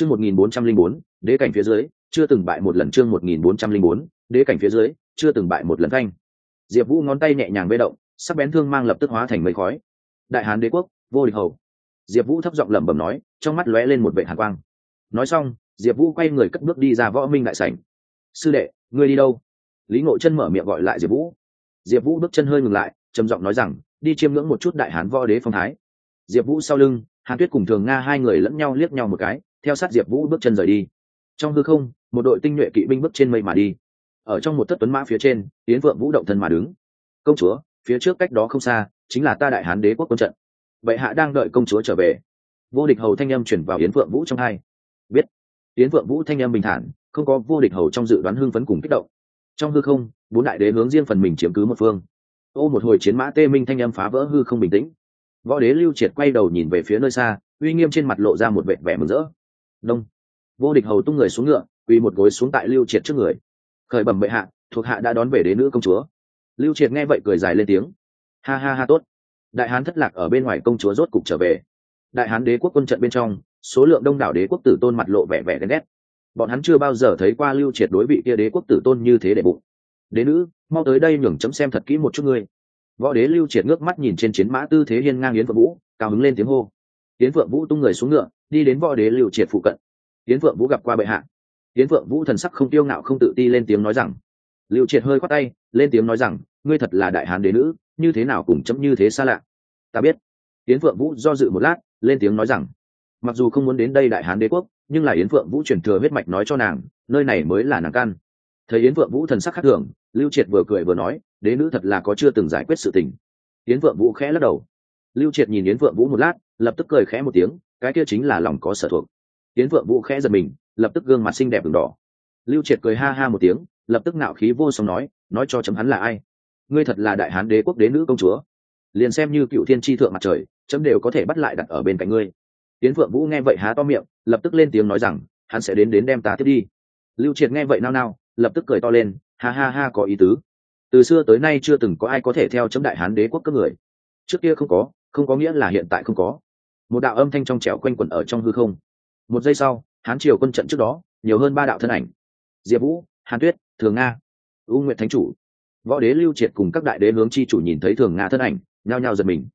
chương một nghìn bốn trăm linh bốn, đế cảnh phía dưới, chưa từng bại một lần chương một nghìn bốn trăm linh bốn, đế cảnh phía dưới, chưa từng bại một lần thanh. Diệp vũ ngón tay nhẹ nhàng bê động, sắc bén thương mang lập tức hóa thành mây khói. Đại hán đế quốc, vô địch hầu. Diệp vũ thấp giọng lẩm bẩm nói, trong mắt lóe lên một vệ hàn quang. Nói xong, diệp vũ quay người cất bước đi ra võ minh đại sảnh. Sư đệ, ngươi đi đâu? Lý ngộ chân mở miệng gọi lại diệp vũ. Diệp vũ bước chân hơi ngừng lại, trầm giọng nói rằng, đi chiêm ngưỡng một chút đại hán võ đế phong thái. Diệp vũ sau lưng, hàn tuyết cùng thường nga hai người lẫn nhau liếc nhau một cái theo sát diệp vũ bước chân rời đi trong hư không một đội tinh nhuệ kỵ binh bước trên mây mà đi ở trong một thất tuấn mã phía trên tiến vượng vũ động thân mà đứng công chúa phía trước cách đó không xa chính là ta đại hán đế quốc quân trận bệ hạ đang đợi công chúa trở về vô địch hầu thanh em chuyển vào yến phượng vũ trong hai biết yến phượng vũ thanh em bình thản không có vô địch hầu trong dự đoán hưng phấn cùng kích động trong hư không bốn đại đế hướng riêng phần mình chiếm cứ một phương ô một hồi chiến mã tê minh thanh em phá vỡ hư không bình tĩnh võ đế lưu triệt quay đầu nhìn về phía nơi xa uy nghiêm trên mặt lộ ra một vẻ vẻ mừng rỡ đông. Vô địch hầu tung người xuống ngựa, quỳ một gối xuống tại lưu triệt trước người. Khởi bẩm bệ hạ, thuộc hạ đã đón về đế nữ công chúa. Lưu triệt nghe vậy cười dài lên tiếng. Ha ha ha, tốt. Đại hán thất lạc ở bên ngoài công chúa rốt cục trở về. Đại hán đế quốc quân trận bên trong, số lượng đông đảo đế quốc tử tôn mặt lộ vẻ vẻ đen ghét. Bọn hắn chưa bao giờ thấy qua lưu triệt đối vị kia đế quốc tử tôn như thế để bụng. Đế nữ, mau tới đây nhường chấm xem thật kỹ một chút ngươi. Võ đế lưu triệt ngước mắt nhìn trên chiến mã tư thế hiên ngang yến phượng vũ, cao hứng lên tiếng hô yến phượng vũ tung người xuống ngựa, đi đến võ đế lưu triệt phụ cận. Yến phượng vũ gặp qua bệ hạ. Yến phượng vũ thần sắc không tiêu ngạo không tự ti lên tiếng nói rằng, lưu triệt hơi khoát tay, lên tiếng nói rằng, ngươi thật là đại hán đế nữ, như thế nào cùng chấm như thế xa lạ? Ta biết. Yến phượng vũ do dự một lát, lên tiếng nói rằng, mặc dù không muốn đến đây đại hán đế quốc, nhưng là yến phượng vũ truyền thừa huyết mạch nói cho nàng, nơi này mới là nàng căn. Thấy yến phượng vũ thần sắc khác thường, lưu triệt vừa cười vừa nói, đế nữ thật là có chưa từng giải quyết sự tình. Yến phượng vũ khẽ lắc đầu. Lưu triệt nhìn yến phượng vũ một lát lập tức cười khẽ một tiếng, cái kia chính là lòng có sở thuộc. Tiến vượng vũ khẽ giật mình, lập tức gương mặt xinh đẹp đường đỏ. Lưu triệt cười ha ha một tiếng, lập tức nạo khí vô song nói nói cho chấm hắn là ai? Ngươi thật là đại hán đế quốc đế nữ công chúa. Liền xem như cựu thiên tri thượng mặt trời, chấm đều có thể bắt lại đặt ở bên cạnh ngươi. Tiến phượng vũ nghe vậy há to miệng, lập tức lên tiếng nói rằng, hắn sẽ đến đến đem ta tiếp đi. Lưu triệt nghe vậy nao nao, lập tức cười to lên, ha ha ha có ý tứ. Từ xưa tới nay chưa từng có ai có thể theo chấm đại hán đế quốc các người. Trước kia không có không có nghĩa là hiện tại không có một đạo âm thanh trong trẻo quanh quẩn ở trong hư không. Một giây sau, hán triều quân trận trước đó, nhiều hơn ba đạo thân ảnh. Diệp vũ, hàn tuyết, thường nga, u nguyện thánh chủ. Võ đế lưu triệt cùng các đại đế hướng chi chủ nhìn thấy thường nga thân ảnh, nhao nhao giật mình.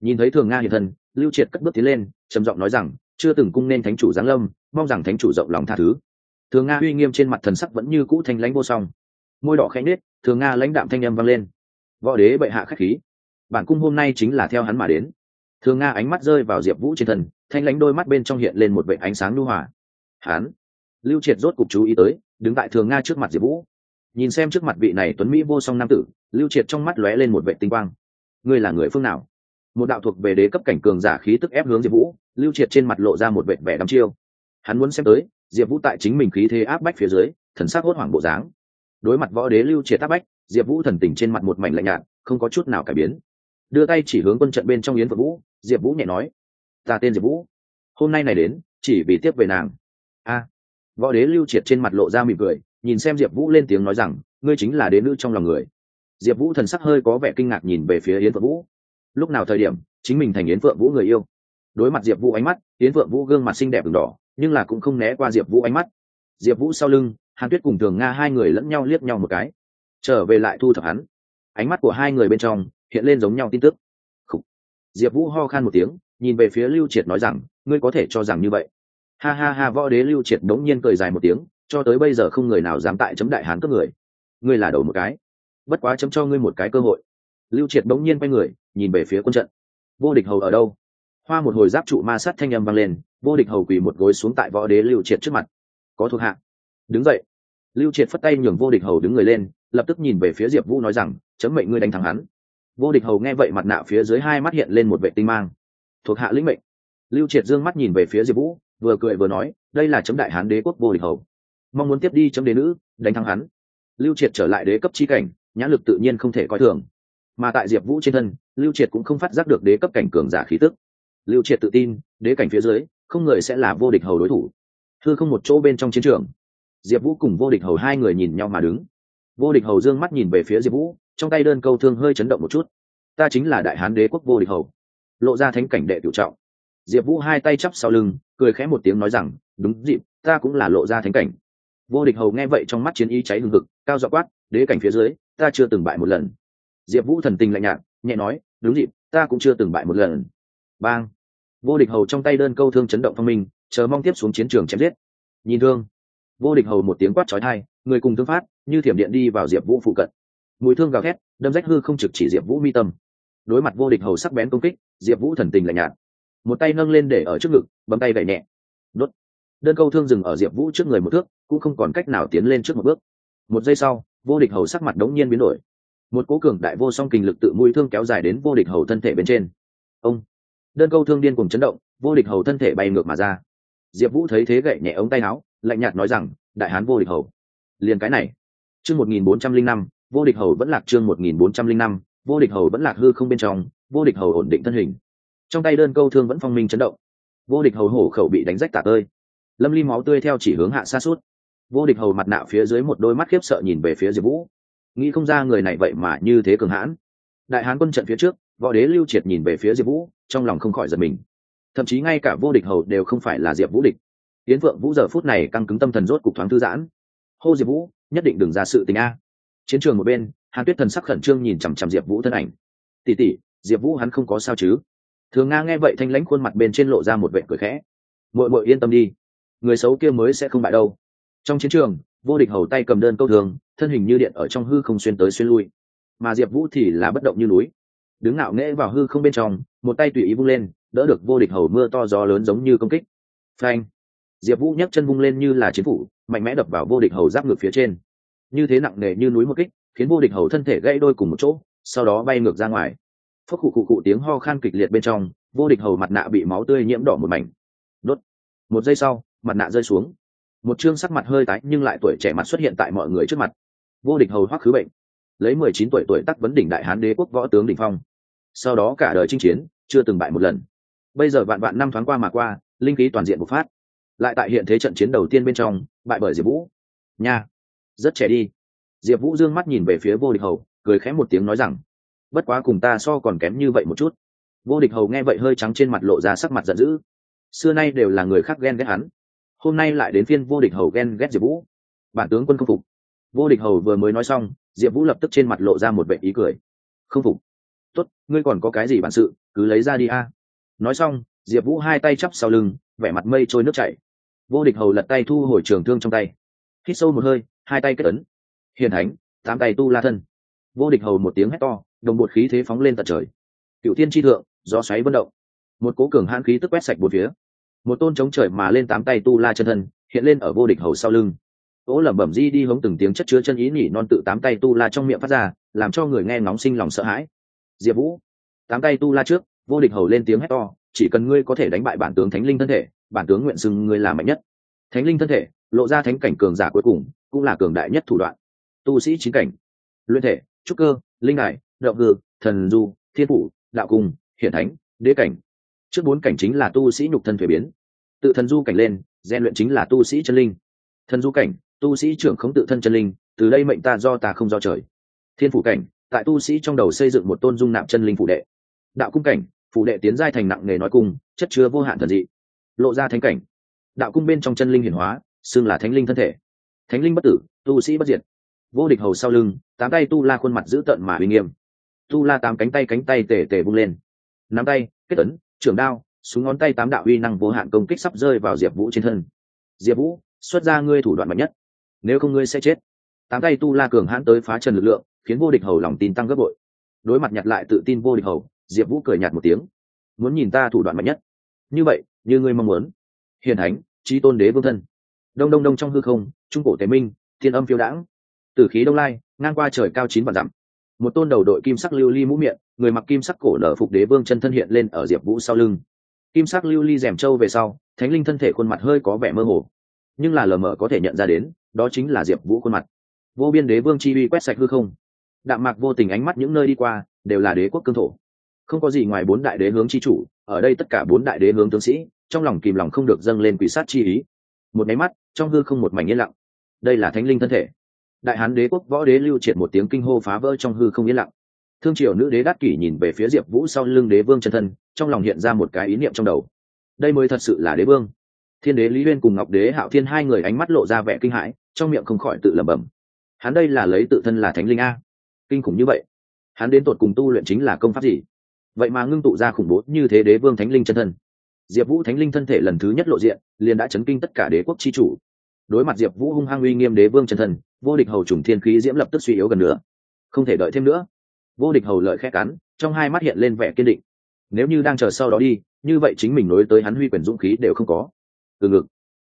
Nhìn thấy thường nga hiện thân, lưu triệt cất bước tiến lên, trầm giọng nói rằng, chưa từng cung nên thánh chủ giáng lâm, mong rằng thánh chủ rộng lòng tha thứ. Thường nga uy nghiêm trên mặt thần sắc vẫn như cũ thanh lãnh vô song. Môi đỏ khẽ nết thường nga lãnh đạm thanh âm vang lên. Võ đế bệ hạ khách khí. Bản cung hôm nay chính là theo hắn mà đến thường nga ánh mắt rơi vào diệp vũ trên thân, thanh lãnh đôi mắt bên trong hiện lên một vệ ánh sáng lưu hòa. Hán lưu triệt rốt cục chú ý tới, đứng tại thường nga trước mặt diệp vũ. Nhìn xem trước mặt vị này tuấn mỹ vô song nam tử, lưu triệt trong mắt lóe lên một vệ tinh quang. Ngươi là người phương nào? Một đạo thuộc về đế cấp cảnh cường giả khí tức ép hướng diệp vũ, lưu triệt trên mặt lộ ra một vệ vẻ đắm chiêu. Hắn muốn xem tới, diệp vũ tại chính mình khí thế áp bách phía dưới, thần sắc hốt hoảng bộ dáng. Đối mặt võ đế lưu triệt áp bách, diệp vũ thần tình trên mặt một mảnh lạnh nhạt, không có chút nào cải biến đưa tay chỉ hướng quân trận bên trong yến phượng vũ diệp vũ nhẹ nói ta tên diệp vũ hôm nay này đến chỉ vì tiếp về nàng a võ đế lưu triệt trên mặt lộ ra mỉm cười nhìn xem diệp vũ lên tiếng nói rằng ngươi chính là đế nữ trong lòng người diệp vũ thần sắc hơi có vẻ kinh ngạc nhìn về phía yến phượng vũ lúc nào thời điểm chính mình thành yến phượng vũ người yêu đối mặt diệp vũ ánh mắt yến phượng vũ gương mặt xinh đẹp v đỏ nhưng là cũng không né qua diệp vũ ánh mắt diệp vũ sau lưng hàn tuyết cùng thường nga hai người lẫn nhau liếc nhau một cái trở về lại thu thập hắn ánh mắt của hai người bên trong hiện lên giống nhau tin tức. Diệp vũ ho khan một tiếng, nhìn về phía lưu triệt nói rằng, ngươi có thể cho rằng như vậy. Ha ha ha, võ đế lưu triệt đống nhiên cười dài một tiếng, cho tới bây giờ không người nào dám tại chấm đại hán cướp người. Ngươi là đầu một cái. Bất quá chấm cho ngươi một cái cơ hội. Lưu triệt đống nhiên quay người, nhìn về phía quân trận. Vô địch hầu ở đâu? Hoa một hồi giáp trụ ma sát thanh â m vang lên, vô địch hầu quỳ một gối xuống tại võ đế lưu triệt trước mặt. Có thuộc hạ. Đứng dậy. Lưu triệt phất tay nhường vô địch hầu đứng người lên, lập tức nhìn về phía diệp vũ nói rằng, chấm mệnh ngươi đánh thắng hắn vô địch hầu nghe vậy mặt nạ phía dưới hai mắt hiện lên một vệ tinh mang. Thuộc hạ lĩnh mệnh. Lưu triệt Dương mắt nhìn về phía diệp vũ, vừa cười vừa nói, đây là chấm đại hán đế quốc vô địch hầu. Mong muốn tiếp đi chấm đế nữ, đánh thắng hắn. Lưu triệt trở lại đế cấp trí cảnh, nhã lực tự nhiên không thể coi thường. Mà tại diệp vũ trên thân, lưu triệt cũng không phát giác được đế cấp cảnh cường giả khí tức. Lưu triệt tự tin, đế cảnh phía dưới, không người sẽ là vô địch hầu đối thủ. Thư không một chỗ bên trong chiến trường. Diệp vũ cùng vô địch hầu hai người nhìn nhau mà đứng. Vô địch hầu d ư ơ n g mắt nhìn về phía diệp vũ trong tay đơn câu thương hơi chấn động một chút. Ta chính là đại hán đế quốc vô địch hầu. Lộ ra thánh cảnh đệ cựu trọng. Diệp vũ hai tay chắp sau lưng, cười khẽ một tiếng nói rằng, đúng dịp, ta cũng là lộ ra thánh cảnh. Vô địch hầu nghe vậy trong mắt chiến ý cháy hừng hực, cao dọ quát, đế cảnh phía dưới, ta chưa từng bại một lần. Diệp vũ thần tình lạnh nhạt, nhẹ nói, đúng dịp, ta cũng chưa từng bại một lần. Bang. Vô địch hầu trong tay đơn câu thương chấn động phong minh, chờ mong tiếp xuống chiến trường chém giết. Nhìn thương. Vô địch hầu một tiếng quát trói thai người cùng thương phát, như thiểm điện đi vào diệp vũ phụ cận mùi thương gào thét, đâm rách hư không trực chỉ diệp vũ mi tâm. Đối mặt vô địch hầu sắc bén công kích, diệp vũ thần tình lạnh nhạt. Một tay nâng lên để ở trước ngực, bấm tay gậy nhẹ. Đốt. Đơn câu thương dừng ở diệp vũ trước người một thước, cũng không còn cách nào tiến lên trước một bước. Một giây sau, vô địch hầu sắc mặt đống nhiên biến đổi. Một cố cường đại vô song kinh lực tự mũi thương kéo dài đến vô địch hầu thân thể bên trên. Ông. Đơn câu thương điên cùng chấn động, vô địch hầu thân thể bay ngược mà ra. Diệp vũ thấy thế gậy nhẹ ống tay áo, lạnh nhạt nói rằng, đại hán vô địch hầu, liền cái này. Chương một nghìn bốn trăm linh năm vô địch hầu vẫn lạc chương một nghìn bốn trăm linh năm, vô địch hầu vẫn lạc hư không bên trong, vô địch hầu ổn định thân hình. Trong tay đơn câu thương vẫn phong minh chấn động. Vô địch hầu hổ khẩu bị đánh rách tả tơi. Lâm ly máu tươi theo chỉ hướng hạ xa suốt. Vô địch hầu mặt nạ phía dưới một đôi mắt khiếp sợ nhìn về phía diệp vũ. Nghĩ không ra người này vậy mà như thế cường hãn. Đại hán quân trận phía trước, võ đế lưu triệt nhìn về phía diệp vũ, trong lòng không khỏi giật mình. Thậm chí ngay cả vô địch hầu đều không phải là diệp vũ địch. Tiễn vượng vũ giờ phút này căng cứng tâm thần rốt cục thoáng thư giãn. Hô diệp vũ, nhất định đừng ra sự tình a chiến trường một bên, hàn tuyết thần sắc khẩn trương nhìn chằm chằm diệp vũ thân ảnh. Tỉ tỉ diệp vũ hắn không có sao chứ? Thường nga nghe vậy thanh lãnh khuôn mặt bên trên lộ ra một vệ cười khẽ. Mội mội yên tâm đi, người xấu kia mới sẽ không bại đâu. Trong chiến trường, vô địch hầu tay cầm đơn câu thường, thân hình như điện ở trong hư không xuyên tới xuyên lui. Mà diệp vũ thì là bất động như núi. Đứng ngạo nghễ vào hư không bên trong, một tay tùy ý vung lên, đỡ được vô địch hầu mưa to gió lớn giống như công kích. Phanh! Diệp vũ nhấc chân vung lên như là chiến phủ, mạnh mẽ đập vào vô địch hầu giáp ngược phía trên như thế nặng nề như núi một kích, khiến vô địch hầu thân thể gãy đôi cùng một chỗ, sau đó bay ngược ra ngoài. Phốc khụ khụ khụ tiếng ho khan kịch liệt bên trong, vô địch hầu mặt nạ bị máu tươi nhiễm đỏ một mảnh. Đốt. Một giây sau, mặt nạ rơi xuống. Một chương sắc mặt hơi tái nhưng lại tuổi trẻ mặt xuất hiện tại mọi người trước mặt. Vô địch hầu hoắc khứ bệnh. Lấy mười chín tuổi tuổi tắc vấn đỉnh đại hán đế quốc võ tướng đỉnh phong. Sau đó cả đời chinh chiến, chưa từng bại một lần. Bây giờ vạn vạn năm thoáng qua mà qua, linh khí toàn diện bộc phát. Lại tại hiện thế trận chiến đầu tiên bên trong, bại bởi diệp vũ. Nha rất trẻ đi. Diệp vũ d ư ơ n g mắt nhìn về phía vô địch hầu, cười khẽ một tiếng nói rằng, bất quá cùng ta so còn kém như vậy một chút. Vô địch hầu nghe vậy hơi trắng trên mặt lộ ra sắc mặt giận dữ. Xưa nay đều là người khác ghen ghét hắn, hôm nay lại đến phiên vô địch hầu ghen ghét diệp vũ. Bản tướng quân không phục. Vô địch hầu vừa mới nói xong, diệp vũ lập tức trên mặt lộ ra một vệ ý cười. Không phục? Tốt, ngươi còn có cái gì bản sự, cứ lấy ra đi a. Nói xong, diệp vũ hai tay chắp sau lưng, vẻ mặt mây trôi nước chảy. Vô địch hầu lật tay thu hồi trường thương trong tay. Hít sâu một hơi hai tay kết ấn. Hiền thánh, tám tay tu la thân. Vô địch hầu một tiếng hét to, đồng bột khí thế phóng lên tận trời. Cựu thiên tri thượng, gió xoáy vận động. Một cố cường hãn khí tức quét sạch một phía. Một tôn chống trời mà lên tám tay tu la chân thân, hiện lên ở vô địch hầu sau lưng. Ố lẩm bẩm di đi hống từng tiếng chất chứa chân ý nhỉ non tự tám tay tu la trong miệng phát ra, làm cho người nghe nóng sinh lòng sợ hãi. Diệp vũ, tám tay tu la trước, vô địch hầu lên tiếng hét to, chỉ cần ngươi có thể đánh bại bản tướng thánh linh thân thể, bản tướng nguyện xưng ngươi là mạnh nhất. Thánh linh thân thể, lộ ra thánh cảnh cường giả cuối cùng cũng là cường đại nhất thủ đoạn. Tu sĩ chính cảnh luyện thể trúc cơ linh hải, động hư thần du thiên phủ đạo cung hiển thánh đế cảnh. Trước bốn cảnh chính là tu sĩ nhục thân thuế biến. Tự thần du cảnh lên gian luyện chính là tu sĩ chân linh. Thần du cảnh tu sĩ trưởng không tự thân chân linh từ đây mệnh ta do ta không do trời. Thiên phủ cảnh tại tu sĩ trong đầu xây dựng một tôn dung nạp chân linh phụ đệ. Đạo cung cảnh phụ đệ tiến giai thành nặng nghề nói cung chất chứa vô hạn thần dị. Lộ ra thánh cảnh. Đạo cung bên trong chân linh hiển hóa xưng là thánh linh thân thể thánh linh bất tử, tu sĩ bất diệt. Vô địch hầu sau lưng, tám tay tu la khuôn mặt dữ tợn mà uy nghiêm. Tu la tám cánh tay cánh tay tề tề vung lên. Nắm tay, kết ấn, trưởng đao, súng ngón tay tám đạo uy năng vô hạn công kích sắp rơi vào diệp vũ trên thân. Diệp vũ, xuất ra ngươi thủ đoạn mạnh nhất. Nếu không ngươi sẽ chết. Tám tay tu la cường hãn tới phá trần lực lượng, khiến vô địch hầu lòng tin tăng gấp bội. Đối mặt nhặt lại tự tin vô địch hầu, diệp vũ cười nhạt một tiếng. Muốn nhìn ta thủ đoạn mạnh nhất. Như vậy, như ngươi mong muốn. Hiền thánh trí tôn đế vương thân đông đông đông trong hư không, trung cổ tế minh, thiên âm phiêu đãng. Từ khí đông lai, ngang qua trời cao chín vạn dặm. Một tôn đầu đội kim sắc lưu ly mũ miệng, người mặc kim sắc cổ nở phục đế vương chân thân hiện lên ở diệp vũ sau lưng. Kim sắc lưu ly rèm trâu về sau, thánh linh thân thể khuôn mặt hơi có vẻ mơ hồ. Nhưng là lờ mờ có thể nhận ra đến, đó chính là diệp vũ khuôn mặt. Vô biên đế vương chi uy quét sạch hư không. Đạm mạc vô tình ánh mắt những nơi đi qua, đều là đế quốc cương thổ. Không có gì ngoài bốn đại đế hướng chi chủ, ở đây tất cả bốn đại đế hướng tướng sĩ, trong lòng kìm lòng không được dâng lên quỷ sát chi ý một máy mắt, trong hư không một mảnh yên lặng. Đây là thánh linh thân thể. Đại hán đế quốc võ đế lưu triệt một tiếng kinh hô phá vỡ trong hư không yên lặng. Thương triều nữ đế đát kỷ nhìn về phía diệp vũ sau lưng đế vương chân thân, trong lòng hiện ra một cái ý niệm trong đầu. Đây mới thật sự là đế vương. Thiên đế lý uyên cùng ngọc đế hạo thiên hai người ánh mắt lộ ra vẻ kinh hãi, trong miệng không khỏi tự lẩm bẩm. Hắn đây là lấy tự thân là thánh linh a? Kinh khủng như vậy. Hắn đến tột cùng tu luyện chính là công pháp gì? Vậy mà ngưng tụ ra khủng bố như thế đế vương thánh linh chân thân diệp vũ thánh linh thân thể lần thứ nhất lộ diện liền đã chấn kinh tất cả đế quốc chi chủ. Đối mặt diệp vũ hung hăng uy nghiêm đế vương chân thần, vô địch hầu trùng thiên khí diễm lập tức suy yếu gần nữa. Không thể đợi thêm nữa. Vô địch hầu lợi khẽ cắn trong hai mắt hiện lên vẻ kiên định. Nếu như đang chờ sau đó đi như vậy chính mình nối tới hắn huy quyền dũng khí đều không có. Từ ngực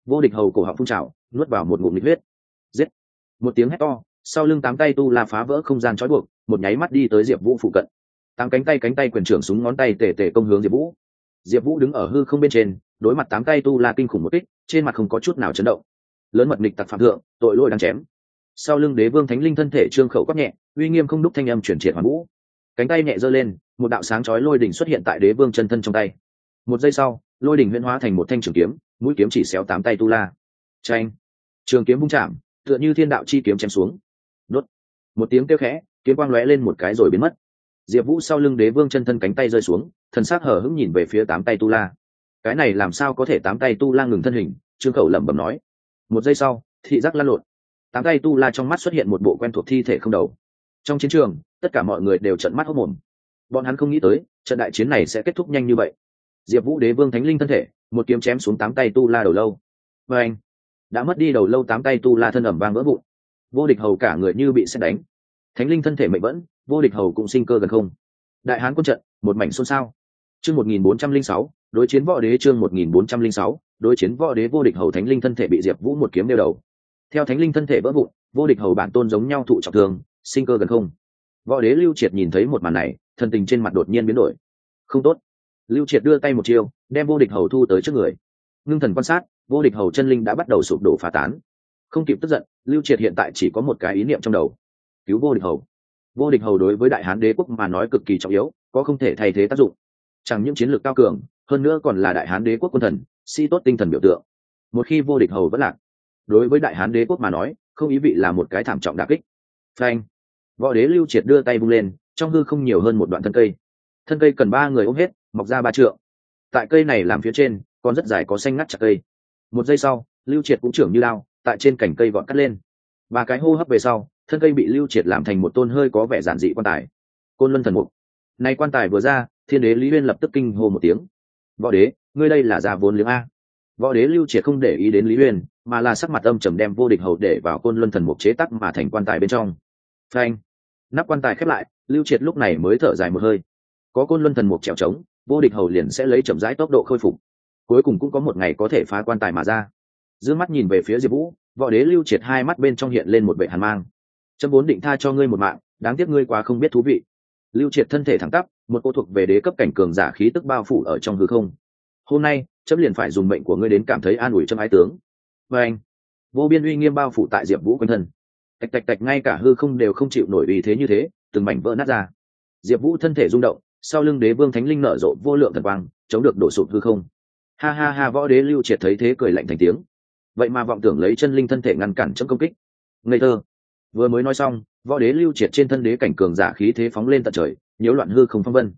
vô địch hầu cổ họng phun trào nuốt vào một ngụm nhiệt huyết. Giết. Một tiếng hét to sau lưng tám tay tu la phá vỡ không gian trói buộc một nháy mắt đi tới diệp vũ phụ cận. Tám cánh tay cánh tay quyền trưởng súng ngón tay tề tề công hướng diệp vũ diệp vũ đứng ở hư không bên trên, đối mặt tám tay tu la kinh khủng một kích, trên mặt không có chút nào chấn động. Lớn mật nịch tặc phạm thượng, tội lỗi đang chém. Sau lưng đế vương thánh linh thân thể trương khẩu quát nhẹ, uy nghiêm không đúc thanh âm chuyển triệt hoàn vũ. Cánh tay nhẹ giơ lên, một đạo sáng chói lôi đỉnh xuất hiện tại đế vương chân thân trong tay. Một giây sau, lôi đỉnh huyễn hóa thành một thanh trường kiếm, mũi kiếm chỉ xéo tám tay tu la. Tranh trường kiếm vung chạm, tựa như thiên đạo chi kiếm chém xuống. Đốt! Một tiếng kêu khẽ, kiếm quang lóe lên một cái rồi biến mất diệp vũ sau lưng đế vương chân thân cánh tay rơi xuống, thần s á c hở hững nhìn về phía tám tay tu la. Cái này làm sao có thể tám tay tu la ngừng thân hình? Trương khẩu lẩm bẩm nói. Một giây sau, thị giác lăn lộn. Tám tay tu la trong mắt xuất hiện một bộ quen thuộc thi thể không đầu. Trong chiến trường, tất cả mọi người đều trận mắt hốc mồm. Bọn hắn không nghĩ tới, trận đại chiến này sẽ kết thúc nhanh như vậy. Diệp vũ đế vương thánh linh thân thể, một kiếm chém xuống tám tay tu la đầu lâu. Và anh, đã mất đi đầu lâu tám tay tu la thân ẩm vang vỡ vụn. Vô địch hầu cả người như bị xét đánh. Thánh linh thân thể mệnh vẫn vô địch hầu cũng sinh cơ gần không. Đại hán quân trận, một mảnh xôn xao. Chương một nghìn bốn trăm linh sáu, đối chiến võ đế chương một nghìn bốn trăm linh sáu, đối chiến võ đế vô địch hầu thánh linh thân thể bị diệp vũ một kiếm đeo đầu. Theo thánh linh thân thể vỡ vụn, vô địch hầu bản tôn giống nhau thụ trọng thương, sinh cơ gần không. Võ đế lưu triệt nhìn thấy một màn này, thần tình trên mặt đột nhiên biến đổi. Không tốt. Lưu triệt đưa tay một chiêu, đem vô địch hầu thu tới trước người. Ngưng thần quan sát, vô địch hầu chân linh đã bắt đầu sụp đổ phá tán. Không kịp tức giận, lưu triệt hiện tại chỉ có một cái ý niệm trong đầu. Cứu vô địch hầu vô địch hầu đối với đại hán đế quốc mà nói cực kỳ trọng yếu, có không thể thay thế tác dụng. Chẳng những chiến lược cao cường, hơn nữa còn là đại hán đế quốc quân thần, si tốt tinh thần biểu tượng. Một khi vô địch hầu vẫn lạc, đối với đại hán đế quốc mà nói, không ý vị là một cái thảm trọng đà kích. Frank võ đế lưu triệt đưa tay vung lên, trong hư không nhiều hơn một đoạn thân cây. Thân cây cần ba người ôm hết, mọc ra ba trượng. Tại cây này làm phía trên, còn rất dài có xanh ngắt chặt cây. Một giây sau, lưu triệt cũng trưởng như lao, tại trên cành cây gọn cắt lên. Ba cái hô hấp về sau thân cây bị lưu triệt làm thành một tôn hơi có vẻ giản dị quan tài. Côn luân thần mục. Nay quan tài vừa ra, thiên đế lý uyên lập tức kinh hô một tiếng. Võ đế, ngươi đây là già vốn liếng a? Võ đế lưu triệt không để ý đến lý uyên mà là sắc mặt âm trầm đem vô địch hầu để vào côn luân thần mục chế tắc mà thành quan tài bên trong. Phanh. Nắp quan tài khép lại, lưu triệt lúc này mới thở dài một hơi. Có côn luân thần mục trèo trống, vô địch hầu liền sẽ lấy chậm rãi tốc độ khôi phục. Cuối cùng cũng có một ngày có thể phá quan tài mà ra. D mắt nhìn về phía diệp vũ, võ đế lưu triệt hai mắt bên trong hiện lên một vệ hàn mang trâm vốn định tha cho ngươi một mạng, đáng tiếc ngươi quá không biết thú vị. Lưu triệt thân thể thẳng tắp, một cô thuộc về đế cấp cảnh cường giả khí tức bao phủ ở trong hư không. Hôm nay trâm liền phải dùng mệnh của ngươi đến cảm thấy an ủi trong ái tướng. Và anh, vô biên uy nghiêm bao phủ tại diệp vũ quanh thân. Tạch tạch tạch, ngay cả hư không đều không chịu nổi vì thế như thế, từng mảnh vỡ nát ra. Diệp vũ thân thể rung động, sau lưng đế vương thánh linh nở rộ vô lượng thần quang, chống được đổ sụp hư không. Ha ha ha, võ đế lưu triệt thấy thế cười lạnh thành tiếng. Vậy mà vọng tưởng lấy chân linh thân thể ngăn cản trong công kích. Ngây thơ vừa mới nói xong, võ đế lưu triệt trên thân đế cảnh cường giả khí thế phóng lên tận trời, nhiễu loạn hư không phong vân.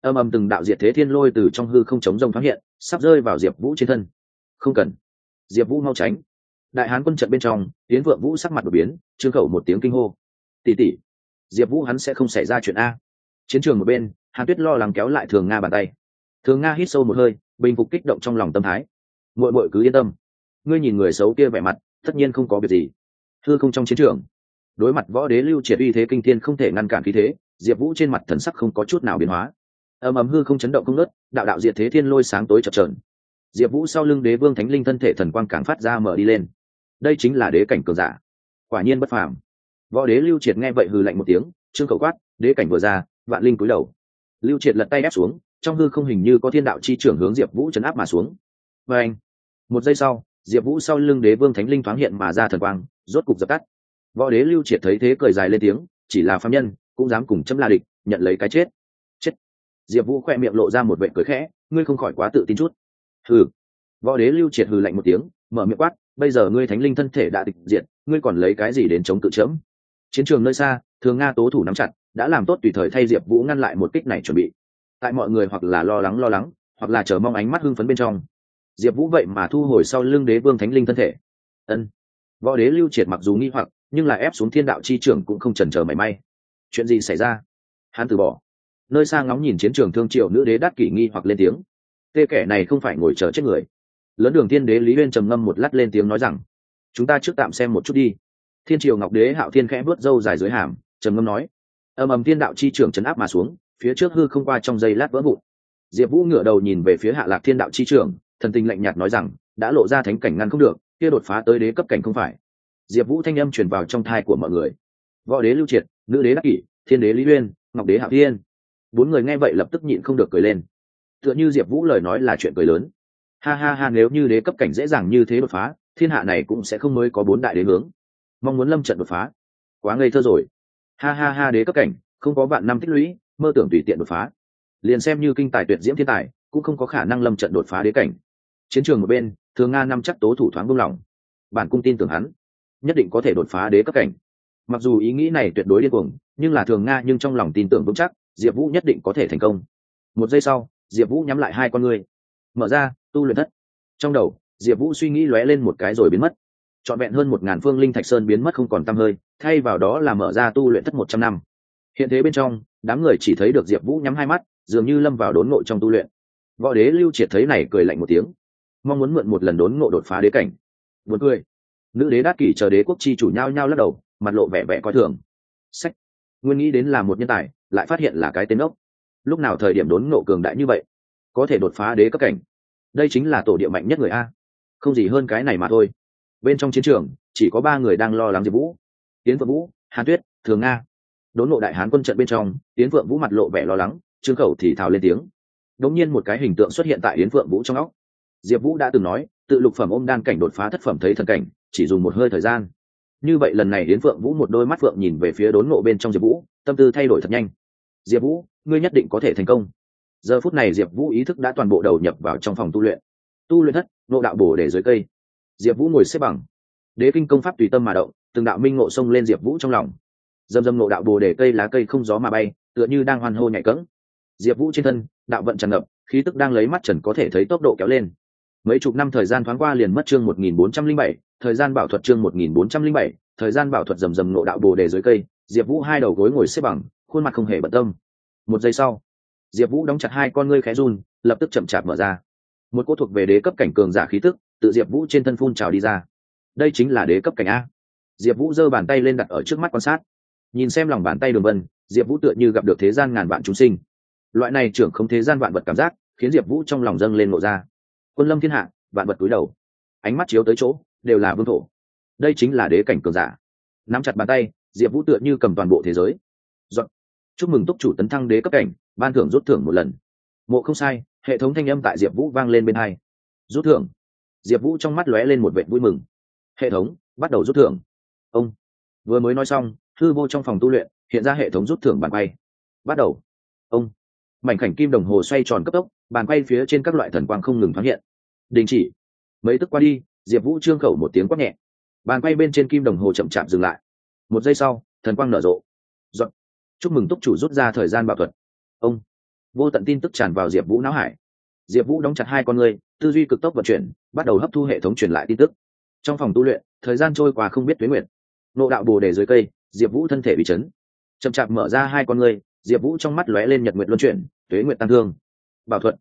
Âm âm từng đạo diệt thế thiên lôi từ trong hư không chống rông thoáng hiện, sắp rơi vào diệp vũ trên thân. Không cần. Diệp vũ mau tránh. Đại hán quân trận bên trong tiến vượng vũ sắc mặt đột biến, trương khẩu một tiếng kinh hô. Tỉ tỉ diệp vũ hắn sẽ không xảy ra chuyện a. Chiến trường một bên, hàn tuyết lo lắng kéo lại thường nga bàn tay. Thường nga hít sâu một hơi, bình phục kích động trong lòng tâm thái. Mội mội cứ yên tâm. Ngươi nhìn người xấu kia vẻ mặt, tất nhiên không có việc gì. Thưa không trong chiến trường đối mặt võ đế lưu triệt uy thế kinh thiên không thể ngăn cản khí thế, diệp vũ trên mặt thần sắc không có chút nào biến hóa. Ầm ầm hư không chấn động không nớt đạo đạo diệt thế thiên lôi sáng tối chập trờn diệp vũ sau lưng đế vương thánh linh thân thể thần quang càng phát ra mở đi lên. Đây chính là đế cảnh cường giả. Quả nhiên bất phàm. Võ đế lưu triệt nghe vậy hừ lạnh một tiếng, trương khẩu quát, đế cảnh vừa ra, vạn linh cúi đầu. Lưu triệt lật tay ép xuống, trong hư không hình như có thiên đạo chi trưởng hướng diệp vũ chấn áp mà xuống. Và anh, một giây sau, diệp vũ sau lưng đế vương thánh linh thoáng hiện mà ra thần quang, rốt cục dập tắt võ đế lưu triệt thấy thế cười dài lên tiếng, chỉ là phạm nhân, cũng dám cùng chấm la địch nhận lấy cái chết. Chết. Diệp vũ khoe miệng lộ ra một vệ cười khẽ, ngươi không khỏi quá tự tin chút. Hừ. Võ đế lưu triệt hừ lạnh một tiếng, mở miệng quát, bây giờ ngươi thánh linh thân thể đã tịch diệt, ngươi còn lấy cái gì đến chống tự chấm? Chiến trường nơi xa, thường nga tố thủ nắm chặt, đã làm tốt tùy thời thay diệp vũ ngăn lại một kích này chuẩn bị. Tại mọi người hoặc là lo lắng lo lắng, hoặc là chờ mong ánh mắt hưng phấn bên trong. Diệp vũ vậy mà thu hồi sau lưng đế vương thánh linh thân thể. Ân. Võ đế lưu triệt mặc dù nghi hoặc nhưng là ép xuống thiên đạo chi trưởng cũng không chần chờ mảy may. Chuyện gì xảy ra? Hắn từ bỏ. Nơi xa ngóng nhìn chiến trường thương triệu nữ đế đắt kỷ nghi hoặc lên tiếng. Tê kẻ này không phải ngồi chờ chết người. Lớn đường thiên đế lý uyên trầm ngâm một lát lên tiếng nói rằng, chúng ta trước tạm xem một chút đi. Thiên triều ngọc đế hạo thiên khẽ bước râu dài dưới hàm, trầm ngâm nói ầm ầm thiên đạo chi trưởng chấn áp mà xuống, phía trước hư không qua trong giây lát vỡ vụn. Diệp vũ ngửa đầu nhìn về phía hạ lạc thiên đạo chi trưởng, thần tình lạnh nhạt nói rằng, đã lộ ra thánh cảnh ngăn không được, kia đột phá tới đế cấp cảnh không phải diệp vũ thanh âm truyền vào trong thai của mọi người. Võ đế lưu triệt, nữ đế đắc kỷ, thiên đế lý uyên, ngọc đế hạ thiên. Bốn người nghe vậy lập tức nhịn không được cười lên. Tựa như diệp vũ lời nói là chuyện cười lớn. Ha ha ha, nếu như đế cấp cảnh dễ dàng như thế đột phá, thiên hạ này cũng sẽ không mới có bốn đại đế hướng. Mong muốn lâm trận đột phá. Quá ngây thơ rồi. Ha ha ha, đế cấp cảnh, không có vạn năm tích lũy, mơ tưởng tùy tiện đột phá. Liền xem như kinh tài tuyệt diễm thiên tài, cũng không có khả năng lâm trận đột phá đế cảnh. Chiến trường một bên, thường nga năm chắc tố thủ thoáng buông lỏng. Bản cung tin tưởng hắn nhất định có thể đột phá đế cấp cảnh. Mặc dù ý nghĩ này tuyệt đối điên cuồng, nhưng là thường nga nhưng trong lòng tin tưởng vững chắc, diệp vũ nhất định có thể thành công. Một giây sau, diệp vũ nhắm lại hai con ngươi. Mở ra, tu luyện thất. Trong đầu, diệp vũ suy nghĩ lóe lên một cái rồi biến mất. Trọn vẹn hơn một ngàn phương linh thạch sơn biến mất không còn t hơi, thay vào đó là mở ra tu luyện thất một trăm năm. Hiện thế bên trong, đám người chỉ thấy được diệp vũ nhắm hai mắt, dường như lâm vào đốn ngộ trong tu luyện. Võ đế lưu triệt thấy này cười lạnh một tiếng. Mong muốn mượn một lần đốn ngộ đột phá đế cảnh. Buồn cười nữ đế đát kỷ chờ đế quốc chi chủ nhau nhau lắc đầu, mặt lộ vẻ vẻ coi thường. Sách. Nguyên nghĩ đến là một nhân tài, lại phát hiện là cái tên ốc lúc nào thời điểm đốn nộ cường đại như vậy, có thể đột phá đế cấp cảnh? Đây chính là tổ địa mạnh nhất người a. Không gì hơn cái này mà thôi. Bên trong chiến trường, chỉ có ba người đang lo lắng diệp vũ. Tiến vượng vũ, hàn tuyết, thường nga. Đốn nộ đại hán quân trận bên trong tiến vượng vũ mặt lộ vẻ lo lắng, trương khẩu thì thào lên tiếng. Đống nhiên một cái hình tượng xuất hiện tại yến phượng vũ trong óc. Diệp vũ đã từng nói, tự lục phẩm ôm đan cảnh đột phá thất phẩm thấy thần cảnh chỉ dùng một hơi thời gian. Như vậy lần này đến phượng vũ một đôi mắt phượng nhìn về phía đốn ngộ bên trong diệp vũ, tâm tư thay đổi thật nhanh. Diệp vũ, ngươi nhất định có thể thành công. Giờ phút này diệp vũ ý thức đã toàn bộ đầu nhập vào trong phòng tu luyện. Tu luyện thất nộ đạo bổ để dưới cây. Diệp vũ ngồi xếp bằng. Đế kinh công pháp tùy tâm mà động, từng đạo minh ngộ xông lên diệp vũ trong lòng. Dầm dầm nộ đạo bồ để cây lá cây không gió mà bay, tựa như đang hoan hô nhảy cẫng. Diệp vũ trên thân, đạo vận tràn ngập, khí tức đang lấy mắt trần có thể thấy tốc độ kéo lên mấy chục năm thời gian thoáng qua liền mất chương một nghìn bốn trăm linh bảy, thời gian bảo thuật chương một nghìn bốn trăm linh bảy, thời gian bảo thuật rầm rầm nộ đạo bồ đề dưới cây, diệp vũ hai đầu gối ngồi xếp bằng, khuôn mặt không hề bận tâm. Một giây sau, diệp vũ đóng chặt hai con ngươi khẽ run, lập tức chậm chạp mở ra. Một cô thuộc về đế cấp cảnh cường giả khí tức, tự diệp vũ trên thân phun trào đi ra. Đây chính là đế cấp cảnh a. Diệp vũ giơ bàn tay lên đặt ở trước mắt quan sát. Nhìn xem lòng bàn tay đường vân, diệp vũ tựa như gặp được thế gian ngàn vạn chúng sinh. Loại này trưởng không thế gian vạn vật cảm giác, khiến diệp vũ trong lòng dâng lên ngộ ra quân lâm thiên hạ, vạn vật túi đầu. Ánh mắt chiếu tới chỗ, đều là vương thổ. Đây chính là đế cảnh cường giả. Nắm chặt bàn tay, diệp vũ tựa như cầm toàn bộ thế giới. Dọn. chúc mừng túc chủ tấn thăng đế cấp cảnh, ban thưởng rút thưởng một lần. Mộ không sai, hệ thống thanh âm tại diệp vũ vang lên bên hai. Rút thưởng. Diệp vũ trong mắt lóe lên một vệ vui mừng. Hệ thống, bắt đầu rút thưởng. Ông. Vừa mới nói xong thư vô trong phòng tu luyện, hiện ra hệ thống rút thưởng bàn bay. bắt đầu. Ông. Mảnh khảnh kim đồng hồ xoay tròn cấp tốc bàn quay phía trên các loại thần quang không ngừng thoáng hiện. Đình chỉ. Mấy tức qua đi, diệp vũ trương khẩu một tiếng quát nhẹ. Bàn quay bên trên kim đồng hồ chậm chạp dừng lại. Một giây sau, thần quang nở rộ. Dọn. chúc mừng túc chủ rút ra thời gian bảo thuật. Ông. Vô tận tin tức tràn vào diệp vũ não hải. Diệp vũ đóng chặt hai con người, tư duy cực tốc vận chuyển, bắt đầu hấp thu hệ thống truyền lại tin tức. Trong phòng tu luyện, thời gian trôi qua không biết tuyến nguyện nộ đạo bồ đề dưới cây, diệp vũ thân thể bị chấn. Chậm chạp mở ra hai con người, diệp vũ trong mắt lóe lên nhật nguyện luân chuyển, tuế nguyện tăng thương bảo thuật.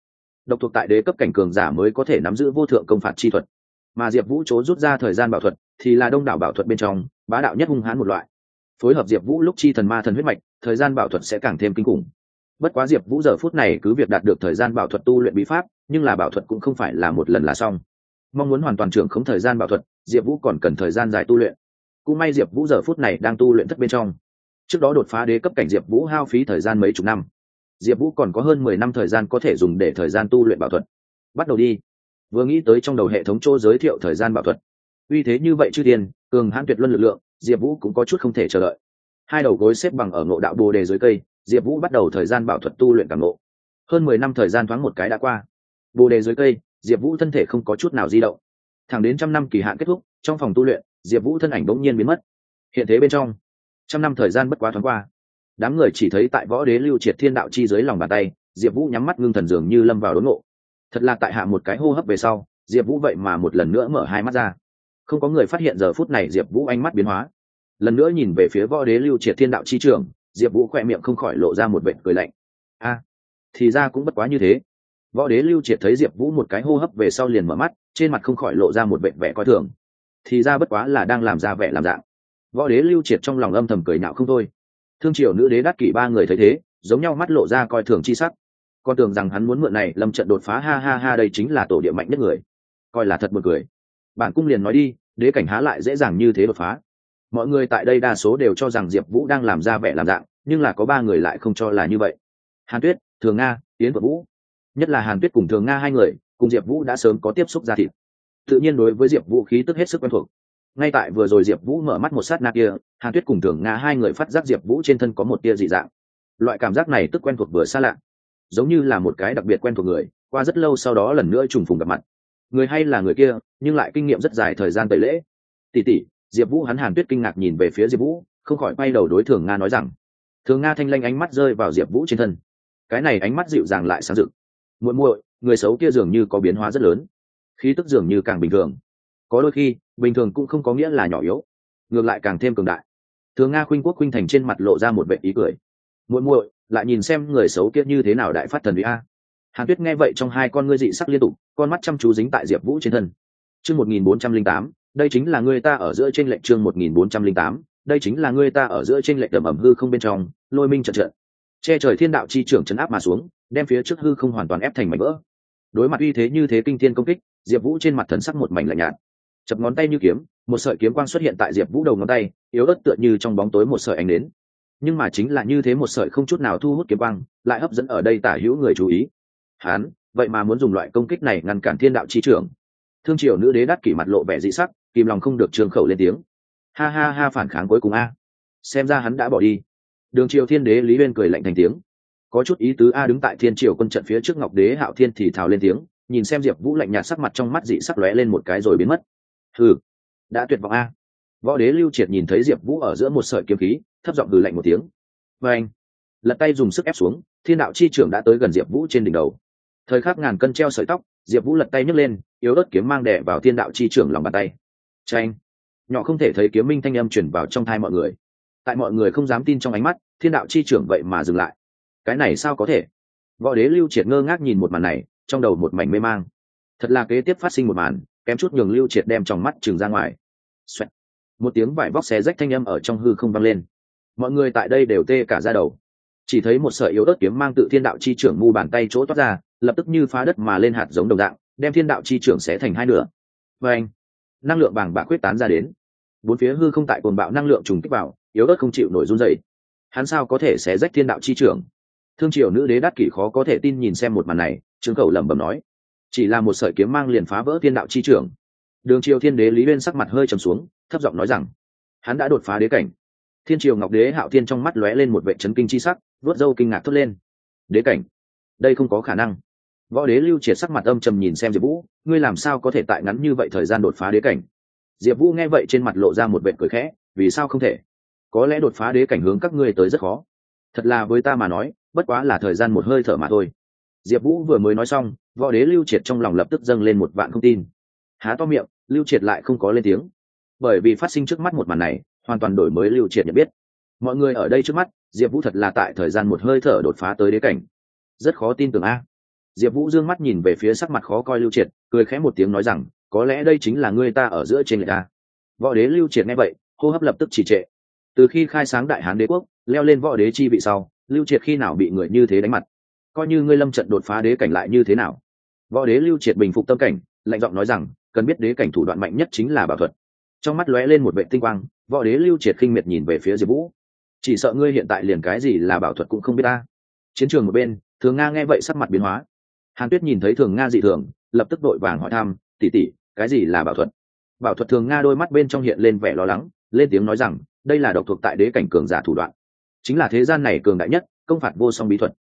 Độc thuộc tại đế cấp cảnh cường giả mới có thể nắm giữ vô thượng công phạt chi thuật. Mà diệp vũ chỗ rút ra thời gian bảo thuật thì là đông đảo bảo thuật bên trong, bá đạo nhất hung hãn một loại. Phối hợp diệp vũ lúc chi thần ma thần huyết mạch, thời gian bảo thuật sẽ càng thêm kinh khủng. Bất quá diệp vũ giờ phút này cứ việc đạt được thời gian bảo thuật tu luyện bí pháp, nhưng là bảo thuật cũng không phải là một lần là xong. Mong muốn hoàn toàn trưởng không thời gian bảo thuật, diệp vũ còn cần thời gian dài tu luyện. Cũng may diệp vũ giờ phút này đang tu luyện thất bên trong. Trước đó đột phá đế cấp cảnh diệp vũ hao phí thời gian mấy chục năm diệp vũ còn có hơn mười năm thời gian có thể dùng để thời gian tu luyện bảo thuật. Bắt đầu đi. Vừa nghĩ tới trong đầu hệ thống chỗ giới thiệu thời gian bảo thuật. Uy thế như vậy chư tiền cường hãn tuyệt luân lực lượng, diệp vũ cũng có chút không thể chờ đợi. Hai đầu gối xếp bằng ở ngộ đạo bồ đề dưới cây, diệp vũ bắt đầu thời gian bảo thuật tu luyện cảm ngộ. Hơn mười năm thời gian thoáng một cái đã qua. Bồ đề dưới cây, diệp vũ thân thể không có chút nào di động. Thẳng đến trăm năm kỳ hạn kết thúc, trong phòng tu luyện, diệp vũ thân ảnh bỗng nhiên biến mất. Hiện thế bên trong, trăm năm thời gian bất quá thoáng qua đám người chỉ thấy tại võ đế lưu triệt thiên đạo chi dưới lòng bàn tay, diệp vũ nhắm mắt ngưng thần dường như lâm vào đốn ngộ. Thật là tại hạ một cái hô hấp về sau, diệp vũ vậy mà một lần nữa mở hai mắt ra. Không có người phát hiện giờ phút này diệp vũ ánh mắt biến hóa. Lần nữa nhìn về phía võ đế lưu triệt thiên đạo chi trường, diệp vũ khoe miệng không khỏi lộ ra một vệ cười lạnh. A, thì ra cũng bất quá như thế. Võ đế lưu triệt thấy diệp vũ một cái hô hấp về sau liền mở mắt, trên mặt không khỏi lộ ra một vệ vẻ coi thường. Thì ra bất quá là đang làm ra vẻ làm dạng. Võ đế lưu triệt trong lòng âm thầm cười nhạo không thôi thương triều nữ đế đắc kỷ ba người thấy thế, giống nhau mắt lộ ra coi thường chi sắc. Con tưởng rằng hắn muốn mượn này, lâm trận đột phá, ha ha ha, đây chính là tổ địa mạnh nhất người. Coi là thật một cười. Bản cung liền nói đi, đế cảnh há lại dễ dàng như thế đột phá. Mọi người tại đây đa số đều cho rằng diệp vũ đang làm ra vẻ làm dạng, nhưng là có ba người lại không cho là như vậy. Hàn tuyết, thường nga tiến vợ vũ. Nhất là hàn tuyết cùng thường nga hai người, cùng diệp vũ đã sớm có tiếp xúc ra thịt. Tự nhiên đối với diệp vũ khí tức hết sức quen thuộc ngay tại vừa rồi diệp vũ mở mắt một sát na kia, hàn tuyết cùng thường nga hai người phát giác diệp vũ trên thân có một tia dị dạng. Loại cảm giác này tức quen thuộc vừa xa lạ, giống như là một cái đặc biệt quen thuộc người, qua rất lâu sau đó lần nữa trùng phùng gặp mặt. Người hay là người kia, nhưng lại kinh nghiệm rất dài thời gian tẩy lễ. Tỉ tỉ diệp vũ hắn hàn tuyết kinh ngạc nhìn về phía diệp vũ, không khỏi quay đầu đối thường nga nói rằng, thường nga thanh lanh ánh mắt rơi vào diệp vũ trên thân. Cái này ánh mắt dịu dàng lại sáng rực. Muội muội, người xấu kia dường như có biến hóa rất lớn. Khí tức dường như càng bình thường. Có đôi khi bình thường cũng không có nghĩa là nhỏ yếu, ngược lại càng thêm cường đại. Thường nga khuynh quốc khuynh thành trên mặt lộ ra một vệ ý cười. Muội muội, lại nhìn xem người xấu kia như thế nào đại phát thần uy a. Hàn tuyết nghe vậy trong hai con ngươi dị sắc liên tục, con mắt chăm chú dính tại diệp vũ trên thân. Chương một nghìn bốn trăm linh tám, đây chính là người ta ở giữa trên lệnh chương một nghìn bốn trăm linh tám, đây chính là người ta ở giữa trên lệnh đầm ẩm hư không bên trong, lôi minh trận trận. Che trời thiên đạo chi trưởng chấn áp mà xuống, đem phía trước hư không hoàn toàn ép thành mảnh vỡ. Đối mặt uy thế như thế kinh thiên công kích, diệp vũ trên mặt thần sắc một mảnh lạnh nhạt chập ngón tay như kiếm, một sợi kiếm quang xuất hiện tại diệp vũ đầu ngón tay, yếu ớt tựa như trong bóng tối một sợi ánh đến. Nhưng mà chính là như thế một sợi không chút nào thu hút kiếm quang, lại hấp dẫn ở đây tả hữu người chú ý. Hán, vậy mà muốn dùng loại công kích này ngăn cản thiên đạo chi trưởng. Thương triều nữ đế đắt kỷ mặt lộ vẻ dị sắc, kìm lòng không được trường khẩu lên tiếng. Ha ha ha, phản kháng cuối cùng a. Xem ra hắn đã bỏ đi. Đường triều thiên đế lý uyên cười lạnh thành tiếng. Có chút ý tứ a đứng tại thiên triều quân trận phía trước ngọc đế hạo thiên thì thào lên tiếng, nhìn xem diệp vũ lạnh nhạt sắc mặt trong mắt dị sắc lóe lên một cái rồi biến mất hừ, đã tuyệt vọng a. Võ đế lưu triệt nhìn thấy diệp vũ ở giữa một sợi kiếm khí, thấp giọng hừ lạnh một tiếng. Và anh, lật tay dùng sức ép xuống, thiên đạo chi trưởng đã tới gần diệp vũ trên đỉnh đầu. Thời khắc ngàn cân treo sợi tóc, diệp vũ lật tay nhấc lên, yếu ớt kiếm mang đẻ vào thiên đạo chi trưởng lòng bàn tay. Tranh nhỏ không thể thấy kiếm minh thanh âm chuyển vào trong thai mọi người. Tại mọi người không dám tin trong ánh mắt, thiên đạo chi trưởng vậy mà dừng lại. Cái này sao có thể? Võ đế lưu triệt ngơ ngác nhìn một màn này, trong đầu một mảnh mê mang. Thật là kế tiếp phát sinh một màn kém chút nhường lưu triệt đem trong mắt trừng ra ngoài. Xoẹt. một tiếng vải vóc xé rách thanh âm ở trong hư không vang lên. Mọi người tại đây đều tê cả ra đầu. Chỉ thấy một sợi yếu ớt kiếm mang tự thiên đạo chi trưởng mu bàn tay chỗ toát ra, lập tức như phá đất mà lên hạt giống đồng dạng, đem thiên đạo chi trưởng xé thành hai nửa. Và anh năng lượng bàng bạc quyết tán ra đến. Bốn phía hư không tại cồn bạo năng lượng trùng kích vào, yếu ớt không chịu nổi run dậy. hắn sao có thể xé rách thiên đạo chi trưởng? Thương triều nữ đế đắc kỷ khó có thể tin nhìn xem một màn này, trương khẩu lẩm bẩm nói chỉ là một sợi kiếm mang liền phá vỡ thiên đạo chi trưởng đường triều thiên đế lý uyên sắc mặt hơi trầm xuống, thấp giọng nói rằng, hắn đã đột phá đế cảnh. Thiên triều ngọc đế hạo thiên trong mắt lóe lên một vệ chấn kinh chi sắc vớt dâu kinh ngạc thốt lên. Đế cảnh? Đây không có khả năng. Võ đế lưu triệt sắc mặt âm trầm nhìn xem diệp vũ, ngươi làm sao có thể tại ngắn như vậy thời gian đột phá đế cảnh? Diệp vũ nghe vậy trên mặt lộ ra một vệ cười khẽ, vì sao không thể? Có lẽ đột phá đế cảnh hướng các ngươi tới rất khó. Thật là với ta mà nói, bất quá là thời gian một hơi thở mà thôi. Diệp vũ vừa mới nói xong võ đế lưu triệt trong lòng lập tức dâng lên một vạn không tin. Há to miệng, lưu triệt lại không có lên tiếng. Bởi vì phát sinh trước mắt một màn này, hoàn toàn đổi mới lưu triệt nhận biết. Mọi người ở đây trước mắt, diệp vũ thật là tại thời gian một hơi thở đột phá tới đế cảnh. Rất khó tin tưởng a. Diệp vũ d ư ơ n g mắt nhìn về phía sắc mặt khó coi lưu triệt, cười khẽ một tiếng nói rằng, có lẽ đây chính là ngươi ta ở giữa trên người ta võ đế lưu triệt nghe vậy, hô hấp lập tức trì trệ. Từ khi khai sáng đại hán đế quốc, leo lên võ đế chi vị sau, lưu triệt khi nào bị người như thế đánh mặt? Coi như ngươi lâm trận đột phá đế cảnh lại như thế nào? Võ đế lưu triệt bình phục tâm cảnh, lạnh giọng nói rằng, cần biết đế cảnh thủ đoạn mạnh nhất chính là bảo thuật. Trong mắt lóe lên một vệ tinh quang, võ đế lưu triệt khinh miệt nhìn về phía diệp vũ. Chỉ sợ ngươi hiện tại liền cái gì là bảo thuật cũng không biết ta. Chiến trường một bên, thường nga nghe vậy sắc mặt biến hóa. Hàn tuyết nhìn thấy thường nga dị thường, lập tức đội vàng hỏi thăm tỉ tỉ cái gì là bảo thuật? Bảo thuật thường nga đôi mắt bên trong hiện lên vẻ lo lắng, lên tiếng nói rằng, đây là độc thuộc tại đế cảnh cường giả thủ đoạn. Chính là thế gian này cường đại nhất, công phạt vô song bí thuật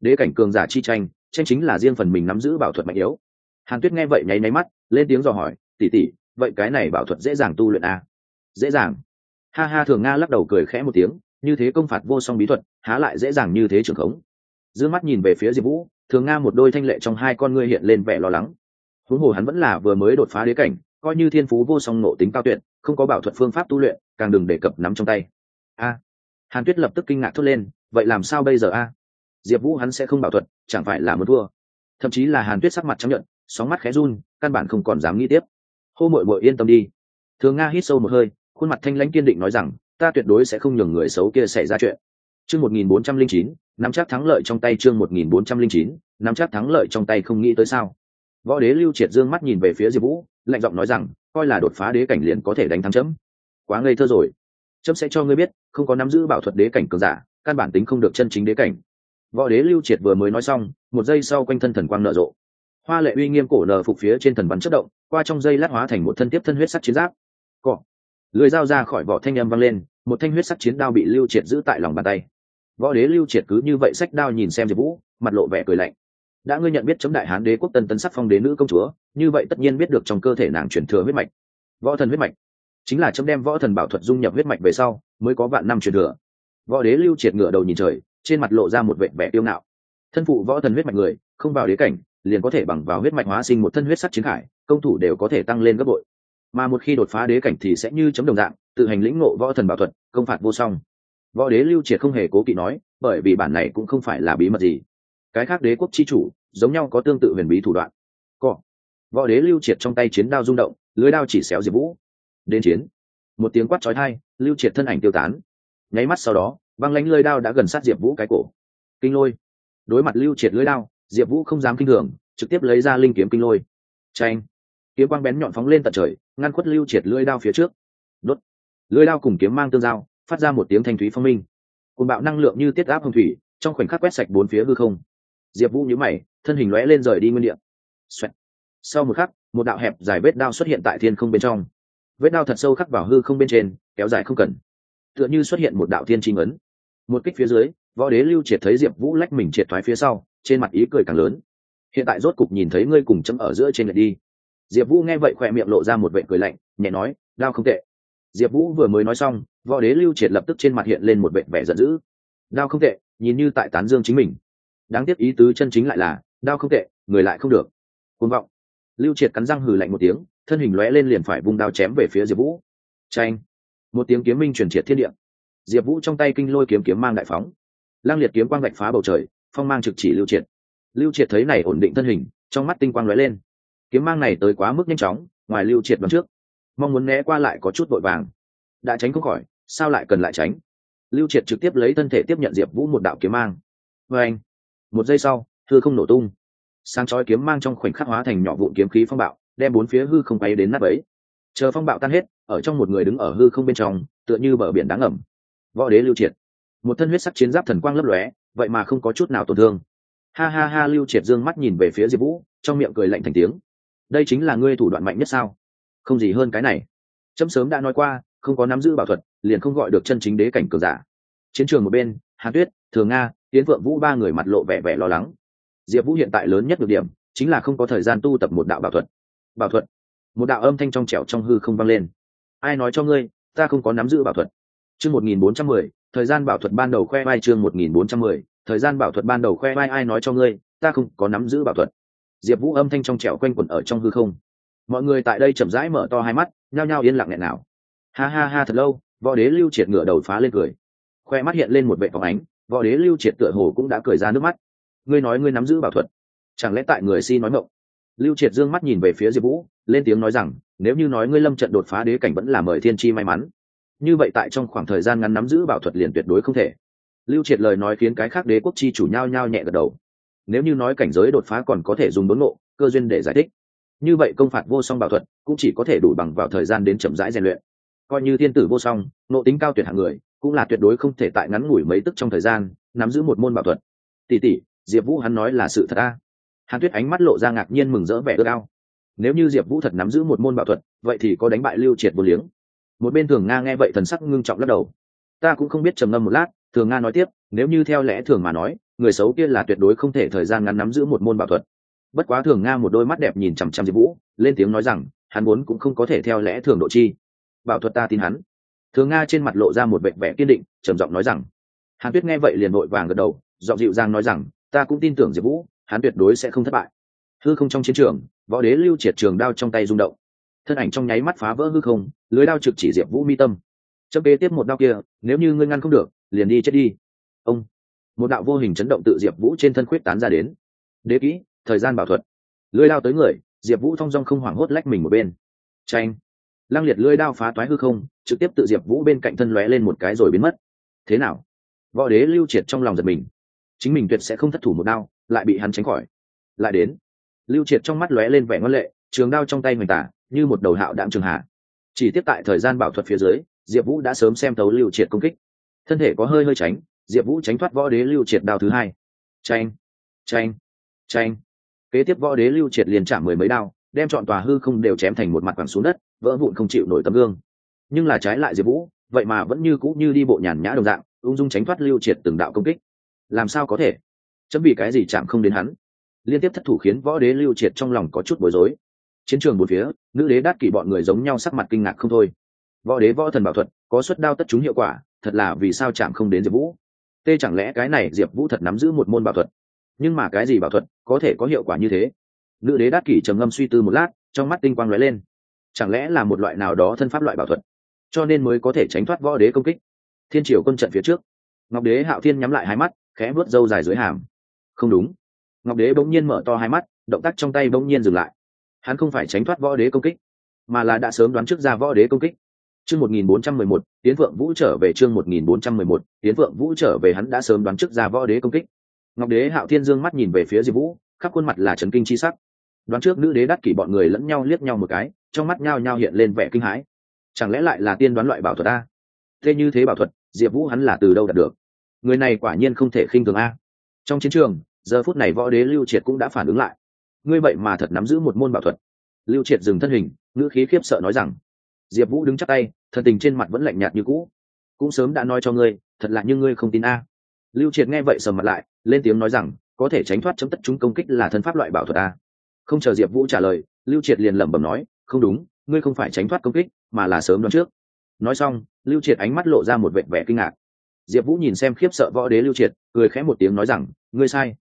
đế cảnh cường giả chi tranh tranh chính là riêng phần mình nắm giữ bảo thuật mạnh yếu. Hàn tuyết nghe vậy nháy nháy mắt, lên tiếng dò hỏi tỉ tỉ vậy cái này bảo thuật dễ dàng tu luyện à? dễ dàng. Ha ha, thường nga lắc đầu cười khẽ một tiếng, như thế công phạt vô song bí thuật, há lại dễ dàng như thế trưởng khống. D mắt nhìn về phía diệp vũ, thường nga một đôi thanh lệ trong hai con ngươi hiện lên vẻ lo lắng. Huống hồ hắn vẫn là vừa mới đột phá đế cảnh, coi như thiên phú vô song nộ tính cao tuyệt, không có bảo thuật phương pháp tu luyện, càng đừng đề cập nắm trong tay. A. Hàn tuyết lập tức kinh ngạc thốt lên, vậy làm sao bây giờ a? Diệp vũ hắn sẽ không bảo thuật, chẳng phải là muốn thua. Thậm chí là hàn tuyết sắc mặt chấp nhận sóng mắt khẽ run, căn bản không còn dám nghĩ tiếp. Hô mội mội yên tâm đi. Thường nga hít sâu một hơi, khuôn mặt thanh lãnh kiên định nói rằng, ta tuyệt đối sẽ không nhường người xấu kia xảy ra chuyện. Chương một nghìn bốn trăm linh chín, nắm chắc thắng lợi trong tay chương một nghìn bốn trăm linh chín, nắm chắc thắng lợi trong tay không nghĩ tới sao. Võ đế lưu triệt dương mắt nhìn về phía diệp vũ, lạnh giọng nói rằng, coi là đột phá đế cảnh liền có thể đánh thắng chấm. Quá ngây thơ rồi. Chấm sẽ cho ngươi biết, không có nắm giữ bảo thuật đế cảnh cường giả, căn bản tính không được chân chính đế cảnh võ đế lưu triệt vừa mới nói xong, một giây sau quanh thân thần quang nở rộ. Hoa lệ uy nghiêm cổ nở phục phía trên thần bắn chất động, qua trong dây lát hóa thành một thân tiếp thân huyết sắc chiến giáp. Cọ. Lưới dao ra khỏi vỏ thanh em văng lên, một thanh huyết sắc chiến đao bị lưu triệt giữ tại lòng bàn tay. Võ đế lưu triệt cứ như vậy sách đao nhìn xem diệp vũ, mặt lộ vẻ cười lạnh. Đã ngươi nhận biết chấm đại hán đế quốc tân tấn sắc phong đế nữ công chúa, như vậy tất nhiên biết được trong cơ thể nàng chuyển thừa huyết mạch. Võ thần huyết mạch? Chính là chấm đem võ thần bảo thuật dung nhập huyết mạch về sau, mới có vạn năm truyền thừa. Võ đế lưu triệt ngựa đầu nhìn trời trên mặt lộ ra một vẻ vẻ tiêu ngạo. Thân phụ võ thần huyết mạch người, không vào đế cảnh, liền có thể bằng vào huyết mạch hóa sinh một thân huyết sắc chiến khải, công thủ đều có thể tăng lên gấp bội. Mà một khi đột phá đế cảnh thì sẽ như chấm đồng dạng, tự hành lĩnh ngộ võ thần bảo thuật, công phạt vô song. Võ đế lưu triệt không hề cố kỵ nói, bởi vì bản này cũng không phải là bí mật gì. Cái khác đế quốc chi chủ, giống nhau có tương tự huyền bí thủ đoạn. Cọ võ đế lưu triệt trong tay chiến đao rung động, lưới đao chỉ xéo diệp vũ. Đến chiến. Một tiếng quát trói thai lưu triệt thân ảnh tiêu tán. Nháy mắt sau đó băng lánh lưỡi đao đã gần sát diệp vũ cái cổ. Kinh lôi. Đối mặt lưu triệt lưới đao, diệp vũ không dám kinh thường, trực tiếp lấy ra linh kiếm kinh lôi. Tranh kiếm quang bén nhọn phóng lên tận trời, ngăn khuất lưu triệt lưỡi đao phía trước. Đốt. Lưỡi đao cùng kiếm mang tương giao, phát ra một tiếng thanh thúy phong minh. Cùng bạo năng lượng như tiết áp hồng thủy, trong khoảnh khắc quét sạch bốn phía hư không. Diệp vũ nhíu mày, thân hình lóe lên rời đi nguyên địa. Xoẹt. sau một khắc, một đạo hẹp dài vết đao xuất hiện tại thiên không bên trong. Vết đao thật sâu khắc vào hư không bên trên, kéo dài không cần. Tựa như xuất hiện một đạo thiên trinh ấn một kích phía dưới, võ đế lưu triệt thấy diệp vũ lách mình triệt thoái phía sau, trên mặt ý cười càng lớn. Hiện tại rốt cục nhìn thấy ngươi cùng chấm ở giữa trên lệch đi. Diệp vũ nghe vậy khỏe miệng lộ ra một vệ cười lạnh, nhẹ nói, đao không tệ. Diệp vũ vừa mới nói xong, võ đế lưu triệt lập tức trên mặt hiện lên một vệ vẻ giận dữ. Đao không tệ, nhìn như tại tán dương chính mình. Đáng tiếc ý tứ chân chính lại là, đao không tệ, người lại không được. Côn vọng. Lưu triệt cắn răng hừ lạnh một tiếng, thân hình lóe lên liền phải vung đao chém về phía diệp vũ. Tranh một tiếng kiếm minh truyền triệt thiên địa diệp vũ trong tay kinh lôi kiếm kiếm mang đại phóng. Lang liệt kiếm quang gạch phá bầu trời, phong mang trực chỉ lưu triệt. Lưu triệt thấy này ổn định thân hình, trong mắt tinh quang lóe lên. Kiếm mang này tới quá mức nhanh chóng, ngoài lưu triệt đón trước, mong muốn né qua lại có chút vội vàng. Đã tránh không khỏi, sao lại cần lại tránh? Lưu triệt trực tiếp lấy thân thể tiếp nhận diệp vũ một đạo kiếm mang. Vê anh, một giây sau thư không nổ tung. Sáng chói kiếm mang trong khoảnh khắc hóa thành nhỏ vụn kiếm khí phong bạo, đem bốn phía hư không bay đến nắp ấy chờ phong bạo tan hết, ở trong một người đứng ở hư không bên trong, tựa như bờ biển đáng ẩm võ đế lưu triệt. Một thân huyết sắc chiến giáp thần quang lấp lóe, vậy mà không có chút nào tổn thương. Ha ha ha, lưu triệt dương mắt nhìn về phía diệp vũ, trong miệng cười lạnh thành tiếng. Đây chính là ngươi thủ đoạn mạnh nhất sao? Không gì hơn cái này. Trâm sớm đã nói qua, không có nắm giữ bảo thuật, liền không gọi được chân chính đế cảnh cường giả. Chiến trường một bên, hàn tuyết thường nga tiến vượng vũ ba người mặt lộ vẻ vẻ lo lắng. Diệp vũ hiện tại lớn nhất được điểm, chính là không có thời gian tu tập một đạo bảo thuật. Bảo thuật? Một đạo âm thanh trong trẻo trong hư không vang lên. Ai nói cho ngươi, ta không có nắm giữ bảo thuật chương một nghìn bốn trăm mười, thời gian bảo thuật ban đầu khoe vai chương một nghìn bốn trăm mười, thời gian bảo thuật ban đầu khoe vai ai nói cho ngươi, ta không có nắm giữ bảo thuật. Diệp vũ âm thanh trong trẻo quanh quẩn ở trong hư không. Mọi người tại đây chậm rãi mở to hai mắt, nhao nhao yên lặng nghẹn nào. Ha ha ha, thật lâu, võ đế lưu triệt ngửa đầu phá lên cười. Khoe mắt hiện lên một vẻ phóng ánh, võ đế lưu triệt tựa hồ cũng đã cười ra nước mắt. Ngươi nói ngươi nắm giữ bảo thuật, chẳng lẽ tại người si nói mộng? Lưu triệt dương mắt nhìn về phía diệp vũ, lên tiếng nói rằng, nếu như nói ngươi lâm trận đột phá đế cảnh vẫn là mời thiên chi may mắn như vậy tại trong khoảng thời gian ngắn nắm giữ bảo thuật liền tuyệt đối không thể. Lưu triệt lời nói khiến cái khác đế quốc chi chủ nhao nhao nhẹ gật đầu. Nếu như nói cảnh giới đột phá còn có thể dùng đốn ngộ, cơ duyên để giải thích. Như vậy công phạt vô song bảo thuật cũng chỉ có thể đủ bằng vào thời gian đến chậm rãi rèn luyện. Coi như thiên tử vô song, nộ tính cao tuyệt hạng người, cũng là tuyệt đối không thể tại ngắn ngủi mấy tức trong thời gian, nắm giữ một môn bảo thuật. Tỷ tỷ, diệp vũ hắn nói là sự thật a. Hàn tuyết ánh mắt lộ ra ngạc nhiên mừng rỡ vẻ ước ao. Nếu như diệp vũ thật nắm giữ một môn bảo thuật, vậy thì có đánh bại lưu triệt vô liếng một bên thường nga nghe vậy thần sắc ngưng trọng lắc đầu. Ta cũng không biết trầm ngâm một lát, thường nga nói tiếp, nếu như theo lẽ thường mà nói, người xấu kia là tuyệt đối không thể thời gian ngắn nắm giữ một môn bảo thuật. Bất quá thường nga một đôi mắt đẹp nhìn chằm chằm diệp vũ, lên tiếng nói rằng, hắn vốn cũng không có thể theo lẽ thường độ chi. Bảo thuật ta tin hắn. Thường nga trên mặt lộ ra một vẻ vẻ kiên định, trầm giọng nói rằng. Hàn tuyết nghe vậy liền vội vàng gật đầu, giọng dịu dàng nói rằng, ta cũng tin tưởng diệp vũ, hắn tuyệt đối sẽ không thất bại. Hư không trong chiến trường, võ đế lưu triệt trường đao trong tay rung động thân ảnh trong nháy mắt phá vỡ hư không, lưới đao trực chỉ diệp vũ mi tâm. Chấm kế tiếp một đao kia, nếu như ngươi ngăn không được, liền đi chết đi. Ông. Một đạo vô hình chấn động tự diệp vũ trên thân khuyết tán ra đến. Đế kỹ, thời gian bảo thuật. Lưới đao tới người, diệp vũ thong dong không hoảng hốt lách mình một bên. Tranh lăng liệt lưới đao phá toái hư không, trực tiếp tự diệp vũ bên cạnh thân lóe lên một cái rồi biến mất. Thế nào? Võ đế lưu triệt trong lòng giật mình. Chính mình tuyệt sẽ không thất thủ một đao, lại bị hắn tránh khỏi. Lại đến. Lưu triệt trong mắt lóe lên vẻ ngân lệ, trường đao trong tay mình tả như một đầu hạo đạm trường hạ chỉ tiếp tại thời gian bảo thuật phía dưới, diệp vũ đã sớm xem tấu lưu triệt công kích. Thân thể có hơi hơi tránh, diệp vũ tránh thoát võ đế lưu triệt đao thứ hai. Tranh tranh tranh kế tiếp võ đế lưu triệt liền chạm mười mấy đao, đem chọn tòa hư không đều chém thành một mặt quẳng xuống đất, vỡ vụn không chịu nổi tấm gương. Nhưng là trái lại diệp vũ, vậy mà vẫn như cũ như đi bộ nhàn nhã đồng dạng, ung dung tránh thoát lưu triệt từng đạo công kích. Làm sao có thể? Chấm vì cái gì chạm không đến hắn? Liên tiếp thất thủ khiến võ đế lưu triệt trong lòng có chút bối rối chiến trường bốn phía, nữ đế đát kỷ bọn người giống nhau sắc mặt kinh ngạc không thôi. Võ đế võ thần bảo thuật, có suất đao tất chúng hiệu quả, thật là vì sao chạm không đến diệp vũ. Tê chẳng lẽ cái này diệp vũ thật nắm giữ một môn bảo thuật? Nhưng mà cái gì bảo thuật có thể có hiệu quả như thế? Nữ đế đát kỷ trầm ngâm suy tư một lát, trong mắt tinh quang lóe lên. Chẳng lẽ là một loại nào đó thân pháp loại bảo thuật? Cho nên mới có thể tránh thoát võ đế công kích. Thiên triều quân trận phía trước. Ngọc đế hạo thiên nhắm lại hai mắt, khẽ vớt râu dài dưới hàm. Không đúng. Ngọc đế bỗng nhiên mở to hai mắt, động tác trong tay bỗng nhiên dừng lại hắn không phải tránh thoát võ đế công kích, mà là đã sớm đoán trước ra võ đế công kích. Chương một nghìn bốn trăm mười một tiến vượng vũ trở về chương một nghìn bốn trăm mười một tiến vượng vũ trở về hắn đã sớm đoán trước ra võ đế công kích. Ngọc đế hạo thiên dương mắt nhìn về phía diệp vũ, khắp khuôn mặt là trấn kinh c h i sắc. Đoán trước nữ đế đắc kỷ bọn người lẫn nhau liếc nhau một cái, trong mắt nhao nhao hiện lên vẻ kinh hãi. Chẳng lẽ lại là tiên đoán loại bảo thuật a? Thế như thế bảo thuật, diệp vũ hắn là từ đâu đạt được? Người này quả nhiên không thể khinh thường a. Trong chiến trường, giờ phút này võ đế lưu triệt cũng đã phản ứng lại ngươi vậy mà thật nắm giữ một môn bảo thuật. Lưu triệt dừng thân hình, ngữ khí khiếp sợ nói rằng, diệp vũ đứng chắc tay, thần tình trên mặt vẫn lạnh nhạt như cũ. Cũng sớm đã nói cho ngươi, thật là như ngươi không tin a. Lưu triệt nghe vậy sầm mặt lại, lên tiếng nói rằng, có thể tránh thoát chấm tất chúng công kích là thân pháp loại bảo thuật a. Không chờ diệp vũ trả lời, lưu triệt liền lẩm bẩm nói, không đúng, ngươi không phải tránh thoát công kích, mà là sớm đoán trước. Nói xong, lưu triệt ánh mắt lộ ra một vẻ vẻ kinh ngạc. Diệp vũ nhìn xem khiếp sợ võ đế lưu triệt, cười khẽ một tiếng nói rằng, ngươi sai.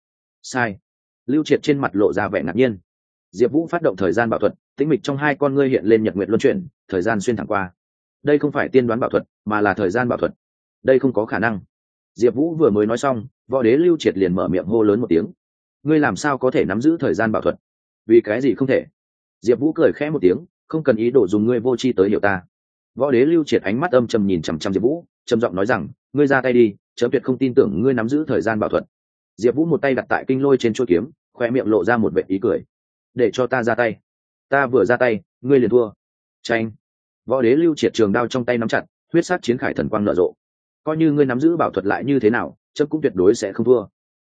Sai lưu triệt trên mặt lộ ra vẻ ngạc nhiên. Diệp vũ phát động thời gian bảo thuật, tĩnh mịch trong hai con ngươi hiện lên nhật nguyện luân chuyển, thời gian xuyên thẳng qua. Đây không phải tiên đoán bảo thuật, mà là thời gian bảo thuật. Đây không có khả năng. Diệp vũ vừa mới nói xong, võ đế lưu triệt liền mở miệng hô lớn một tiếng. Ngươi làm sao có thể nắm giữ thời gian bảo thuật? Vì cái gì không thể? Diệp vũ cười khẽ một tiếng, không cần ý đồ dùng ngươi vô tri tới hiểu ta. Võ đế lưu triệt ánh mắt âm trầm nhìn chằm chằm diệp vũ, trầm giọng nói rằng, ngươi ra tay đi, chấm tuyệt không tin tưởng ngươi nắm giữ thời gian bảo thuật diệp vũ một tay đặt tại kinh lôi trên chuỗi kiếm, khoe miệng lộ ra một vệ ý cười. Để cho ta ra tay. Ta vừa ra tay, ngươi liền thua. Tranh võ đế lưu triệt trường đao trong tay nắm chặt, huyết sát chiến khải thần quang nở rộ. Coi như ngươi nắm giữ bảo thuật lại như thế nào, chấm cũng tuyệt đối sẽ không thua.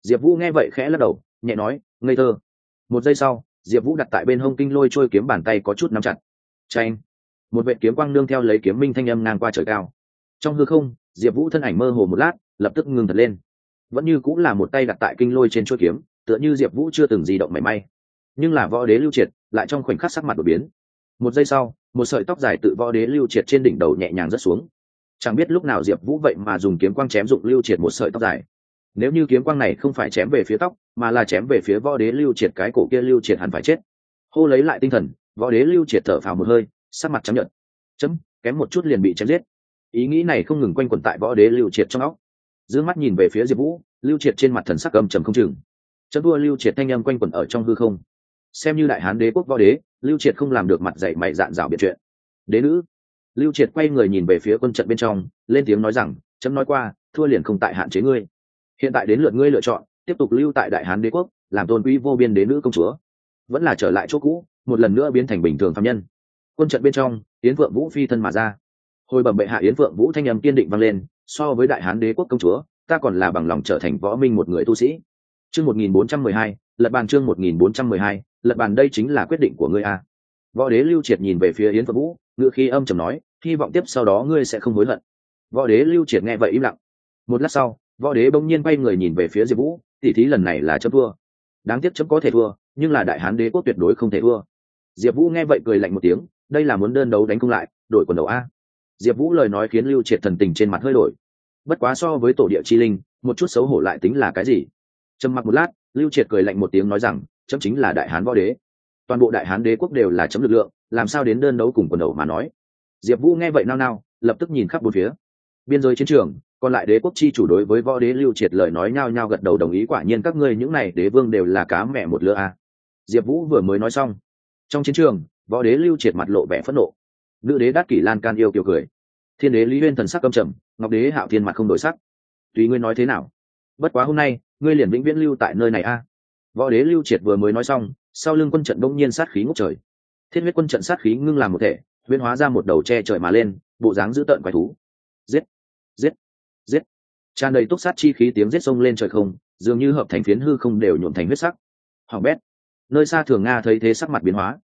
Diệp vũ nghe vậy khẽ lắc đầu, nhẹ nói, ngây thơ. Một giây sau, diệp vũ đặt tại bên hông kinh lôi trôi kiếm bàn tay có chút nắm chặt. Tranh một vệ kiếm quang nương theo lấy kiếm minh thanh âm ngang qua trời cao. Trong hư không, diệp vũ thân ảnh mơ hồ một lát, lập tức ngừng thật lên vẫn như cũng là một tay đặt tại kinh lôi trên chuôi kiếm, tựa như diệp vũ chưa từng di động mảy may. Nhưng là võ đế lưu triệt lại trong khoảnh khắc sắc mặt đột biến. Một giây sau, một sợi tóc dài tự võ đế lưu triệt trên đỉnh đầu nhẹ nhàng rớt xuống. Chẳng biết lúc nào diệp vũ vậy mà dùng kiếm quang chém dụng lưu triệt một sợi tóc dài. Nếu như kiếm quang này không phải chém về phía tóc, mà là chém về phía võ đế lưu triệt, cái cổ kia lưu triệt hẳn phải chết. Hô lấy lại tinh thần, võ đế lưu triệt thở phào một hơi, sắc mặt chấm nhận chấm, kém một chút liền bị chém giết. Ý nghĩ này không ngừng quanh quẩn tại võ đế lưu triệt trong óc d mắt nhìn về phía diệp vũ, lưu triệt trên mặt thần sắc âm trầm không chừng. Chân đua lưu triệt thanh âm quanh quẩn ở trong hư không. Xem như đại hán đế quốc võ đế, lưu triệt không làm được mặt dạy mày dạn dạo biệt chuyện. Đế nữ. Lưu triệt quay người nhìn về phía quân trận bên trong, lên tiếng nói rằng, chấm nói qua, thua liền không tại hạn chế ngươi. Hiện tại đến lượt ngươi lựa chọn, tiếp tục lưu tại đại hán đế quốc, làm tôn quý vô biên đế nữ công chúa. Vẫn là trở lại chỗ cũ, một lần nữa biến thành bình thường phạm nhân. Quân trận bên trong tiến vượng vũ phi thân mà ra hồi bẩm bệ hạ yến vượng vũ thanh âm kiên định vang lên, so với đại hán đế quốc công chúa, ta còn là bằng lòng trở thành võ minh một người tu sĩ. Chương một nghìn bốn trăm mười hai, lật bàn chương một nghìn bốn trăm mười hai, lật bàn đây chính là quyết định của ngươi a. Võ đế lưu triệt nhìn về phía yến vượng vũ ngự khi âm trầm nói, hy vọng tiếp sau đó ngươi sẽ không hối hận. Võ đế lưu triệt nghe vậy im lặng. Một lát sau, võ đế bỗng nhiên quay người nhìn về phía diệp vũ, tỉ thí lần này là chấm thua. Đáng tiếc chấm có thể thua, nhưng là đại hán đế quốc tuyệt đối không thể thua. Diệp vũ nghe vậy cười lạnh một tiếng, đây là muốn đơn đấu đánh cung lại, đổi quần đầu a diệp vũ lời nói khiến lưu triệt thần tình trên mặt hơi đổi. Bất quá so với tổ địa chi linh, một chút xấu hổ lại tính là cái gì? Trầm mặc một lát, lưu triệt cười lạnh một tiếng nói rằng, chấm chính là đại hán võ đế. Toàn bộ đại hán đế quốc đều là chấm lực lượng, làm sao đến đơn đấu cùng quần đầu mà nói? Diệp vũ nghe vậy nao nao, lập tức nhìn khắp bốn phía. Biên giới chiến trường, còn lại đế quốc chi chủ đối với võ đế lưu triệt lời nói nhao nhao gật đầu đồng ý, quả nhiên các ngươi những này đế vương đều là cá mẹ một lứa a. Diệp vũ vừa mới nói xong, trong chiến trường, võ đế lưu triệt mặt lộ vẻ phẫn nộ nữ đế đắc kỷ lan can yêu kiều cười. Thiên đế lý huyên thần sắc âm trầm, ngọc đế hạo thiên mặt không đổi sắc. Tùy ngươi nói thế nào? Bất quá hôm nay, ngươi liền vĩnh viễn lưu tại nơi này a. Võ đế lưu triệt vừa mới nói xong, sau lưng quân trận đông nhiên sát khí ngốc trời. Thiết huyết quân trận sát khí ngưng làm một thể huyên hóa ra một đầu tre trời mà lên, bộ dáng dữ tợn quái thú. Giết! Giết! Giết! Tràn đầy túc sát chi khí tiếng giết sông lên trời không, dường như hợp thành phiến hư không đều nhuộm thành huyết sắc. Hoàng bét! Nơi xa thường nga thấy thế sắc mặt biến hóa.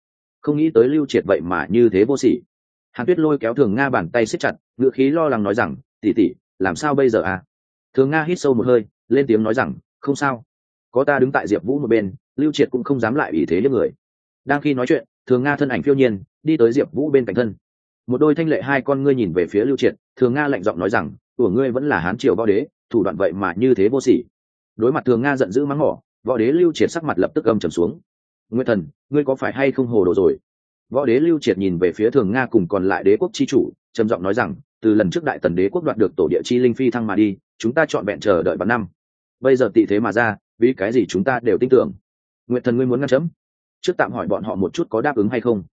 Không nghĩ tới lưu triệt vậy mà như thế vô sỉ hàn tuyết lôi kéo thường nga bàn tay siết chặt ngựa khí lo lắng nói rằng tỉ tỉ làm sao bây giờ à? Thường nga hít sâu một hơi, lên tiếng nói rằng, không sao. Có ta đứng tại diệp vũ một bên, lưu triệt cũng không dám lại ý thế liếc người. Đang khi nói chuyện, thường nga thân ảnh phiêu nhiên, đi tới diệp vũ bên cạnh thân. Một đôi thanh lệ hai con ngươi nhìn về phía lưu triệt, thường nga lạnh giọng nói rằng của ngươi vẫn là hán triều võ đế, thủ đoạn vậy mà như thế vô sỉ. Đối mặt thường nga giận dữ mắng mỏ, võ đế lưu triệt sắc mặt lập tức âm trầm xuống. Nguyên thần, ngươi có phải hay không hồ đồ rồi? Võ đế lưu triệt nhìn về phía thường nga cùng còn lại đế quốc chi chủ, trầm giọng nói rằng, từ lần trước đại tần đế quốc đoạt được tổ địa chi linh phi thăng mà đi, chúng ta chọn vẹn chờ đợi bằng năm. Bây giờ tị thế mà ra, vì cái gì chúng ta đều tin tưởng? Nguyện thần ngươi muốn ngăn chấm? Trước tạm hỏi bọn họ một chút có đáp ứng hay không.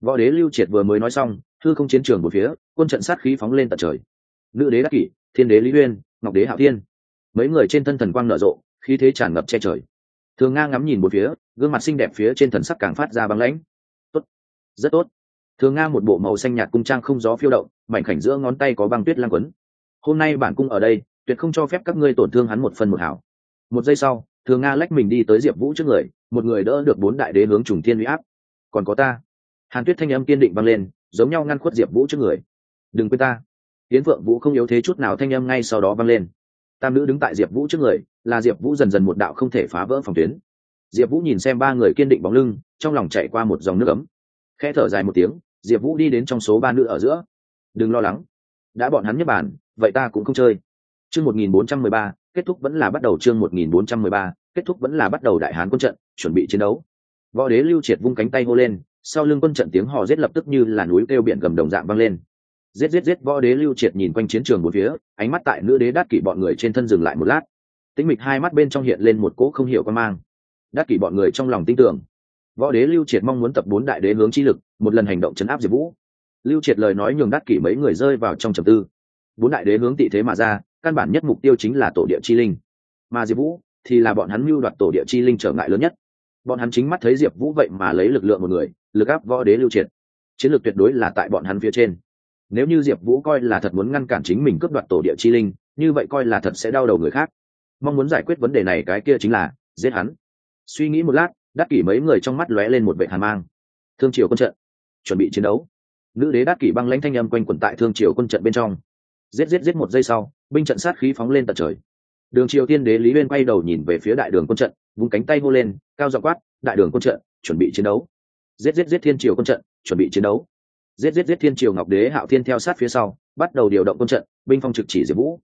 Võ đế lưu triệt vừa mới nói xong thư không chiến trường một phía, quân trận sát khí phóng lên tận trời. Nữ đế đắc kỷ, thiên đế lý uyên, ngọc đế hạo thiên. Mấy người trên thân thần quang nở rộ, khí thế tràn ngập che trời. Thường nga ngắm nhìn một phía, gương mặt xinh đẹp phía trên thần sắc càng phát ra băng lãnh rất tốt. Thường nga một bộ màu xanh nhạt cung trang không gió phiêu động, mảnh khảnh giữa ngón tay có băng tuyết lang quấn. Hôm nay bản cung ở đây, tuyệt không cho phép các ngươi tổn thương hắn một phần một hảo. Một giây sau, thường nga lách mình đi tới diệp vũ trước người, một người đỡ được bốn đại đế hướng trùng thiên huy áp. Còn có ta. Hàn tuyết thanh âm kiên định vang lên, giống nhau ngăn khuất diệp vũ trước người. Đừng quên ta. Tiến phượng vũ không yếu thế chút nào thanh âm ngay sau đó vang lên. Tam nữ đứng tại diệp vũ trước người, là diệp vũ dần dần một đạo không thể phá vỡ phòng tuyến. Diệp vũ nhìn xem ba người kiên định bóng lưng, trong lòng chạy qua một dòng nước ấm. Khẽ thở dài một tiếng, diệp vũ đi đến trong số ba nữ ở giữa. Đừng lo lắng, đã bọn hắn nhất bản vậy ta cũng không chơi. Chương một nghìn bốn trăm mười ba, kết thúc vẫn là bắt đầu chương một nghìn bốn trăm mười ba, kết thúc vẫn là bắt đầu đại hán quân trận, chuẩn bị chiến đấu. Võ đế lưu triệt vung cánh tay hô lên, sau lưng quân trận tiếng hò rết lập tức như là núi kêu biển gầm đồng dạng vang lên. Rết rết rết võ đế lưu triệt nhìn quanh chiến trường một phía, ánh mắt tại nữ đế đát kỷ bọn người trên thân dừng lại một lát. Tĩnh mịch hai mắt bên trong hiện lên một cỗ không hiểu quan mang. Đát kỷ bọn người trong lòng tin tưởng võ đế lưu triệt mong muốn tập bốn đại đế hướng chi lực, một lần hành động chấn áp diệp vũ. Lưu triệt lời nói nhường đắc kỷ mấy người rơi vào trong trầm tư. Bốn đại đế hướng tị thế mà ra, căn bản nhất mục tiêu chính là tổ địa chi linh. Mà diệp vũ thì là bọn hắn mưu đoạt tổ địa chi linh trở ngại lớn nhất. Bọn hắn chính mắt thấy diệp vũ vậy mà lấy lực lượng một người, lực áp võ đế lưu triệt. Chiến lược tuyệt đối là tại bọn hắn phía trên. Nếu như diệp vũ coi là thật muốn ngăn cản chính mình cướp đoạt tổ địa chi linh, như vậy coi là thật sẽ đau đầu người khác. Mong muốn giải quyết vấn đề này cái kia chính là giết hắn. Suy nghĩ một lát đắc kỷ mấy người trong mắt lóe lên một vệ hàn mang. Thương triều quân trận, chuẩn bị chiến đấu. Nữ đế đắc kỷ băng lãnh thanh âm quanh quẩn tại thương triều quân trận bên trong. Giết giết giết một giây sau, binh trận sát khí phóng lên tận trời. Đường triều tiên đế lý uyên quay đầu nhìn về phía đại đường quân trận vùng cánh tay hô lên, cao dọ quát, đại đường quân trận, chuẩn bị chiến đấu. Giết giết giết thiên triều quân trận, chuẩn bị chiến đấu. Giết giết giết thiên triều ngọc đế hạo thiên theo sát phía sau, bắt đầu điều động quân trận, binh phong trực chỉ diệp vũ.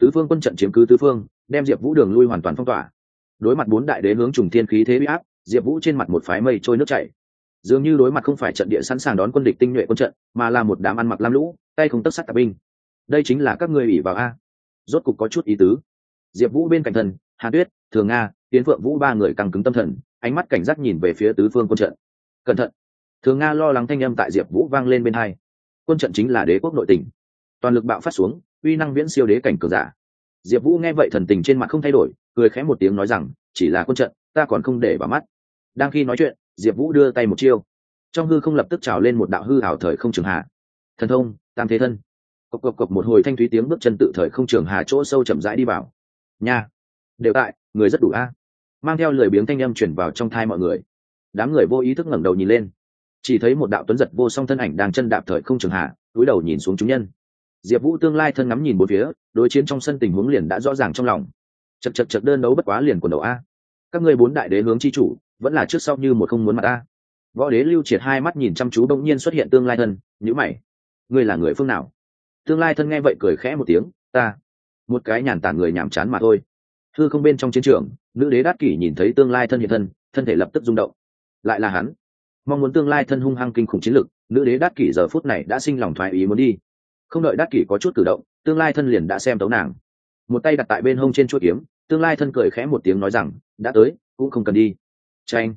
Tứ phương quân trận chiếm cứ tứ phương, đem diệp vũ đường lui hoàn toàn phong tỏa. Đối mặt bốn đại đế hướng trùng thiên khí thế bị áp diệp vũ trên mặt một phái mây trôi nước chảy. Dường như đối mặt không phải trận địa sẵn sàng đón quân địch tinh nhuệ quân trận, mà là một đám ăn mặc lam lũ, tay không tất sắt tạp binh. Đây chính là các ngươi ủy vào a. Rốt cục có chút ý tứ. Diệp vũ bên cạnh thần, hàn tuyết, thường nga, tiến phượng vũ ba người căng cứng tâm thần, ánh mắt cảnh giác nhìn về phía tứ phương quân trận. Cẩn thận. Thường nga lo lắng thanh â m tại diệp vũ vang lên bên hai. Quân trận chính là đế quốc nội tỉnh. Toàn lực bạo phát xuống, uy năng viễn siêu đế cảnh cường giả. Diệp vũ nghe vậy thần tình trên mặt không thay đổi, cười khẽ một tiếng nói rằng, chỉ là quân trận, ta còn không để vào mắt đang khi nói chuyện, diệp vũ đưa tay một chiêu. Trong hư không lập tức trào lên một đạo hư hảo thời không trường hạ. Thần thông, tam thế thân. Cộc cộc cộc, một hồi thanh thúy tiếng bước chân tự thời không trường hà chỗ sâu chậm rãi đi vào. Nha. Đều tại, người rất đủ a. Mang theo lời biếng thanh âm chuyển vào trong thai mọi người. Đám người vô ý thức ngẩng đầu nhìn lên. Chỉ thấy một đạo tuấn giật vô song thân ảnh đang chân đạp thời không trường hạ, túi đầu nhìn xuống chúng nhân. Diệp vũ tương lai thân ngắm nhìn bốn phía, đối chiến trong sân tình huống liền đã rõ ràng trong lòng. Chật chật chật, đơn đấu bất quá liền quần đầu a. Các ngươi bốn đại đế hướng chi chủ vẫn là trước sau như một không muốn mặt a võ đế lưu triệt hai mắt nhìn chăm chú bỗng nhiên xuất hiện tương lai thân nhữ mày. Ngươi là người phương nào? Tương lai thân nghe vậy cười khẽ một tiếng, ta. Một cái nhàn tản người nhàm chán mà thôi. Thư không bên trong chiến trường, nữ đế đát kỷ nhìn thấy tương lai thân hiện thân thân thể lập tức rung động. Lại là hắn. Mong muốn tương lai thân hung hăng kinh khủng chiến lực, nữ đế đát kỷ giờ phút này đã sinh lòng thoái ý muốn đi. Không đợi đát kỷ có chút cử động, tương lai thân liền đã xem tấu nàng. Một tay đặt tại bên hông trên chuỗi kiếm, tương lai thân cười khẽ một tiếng nói rằng, đã tới, cũng không cần đi tranh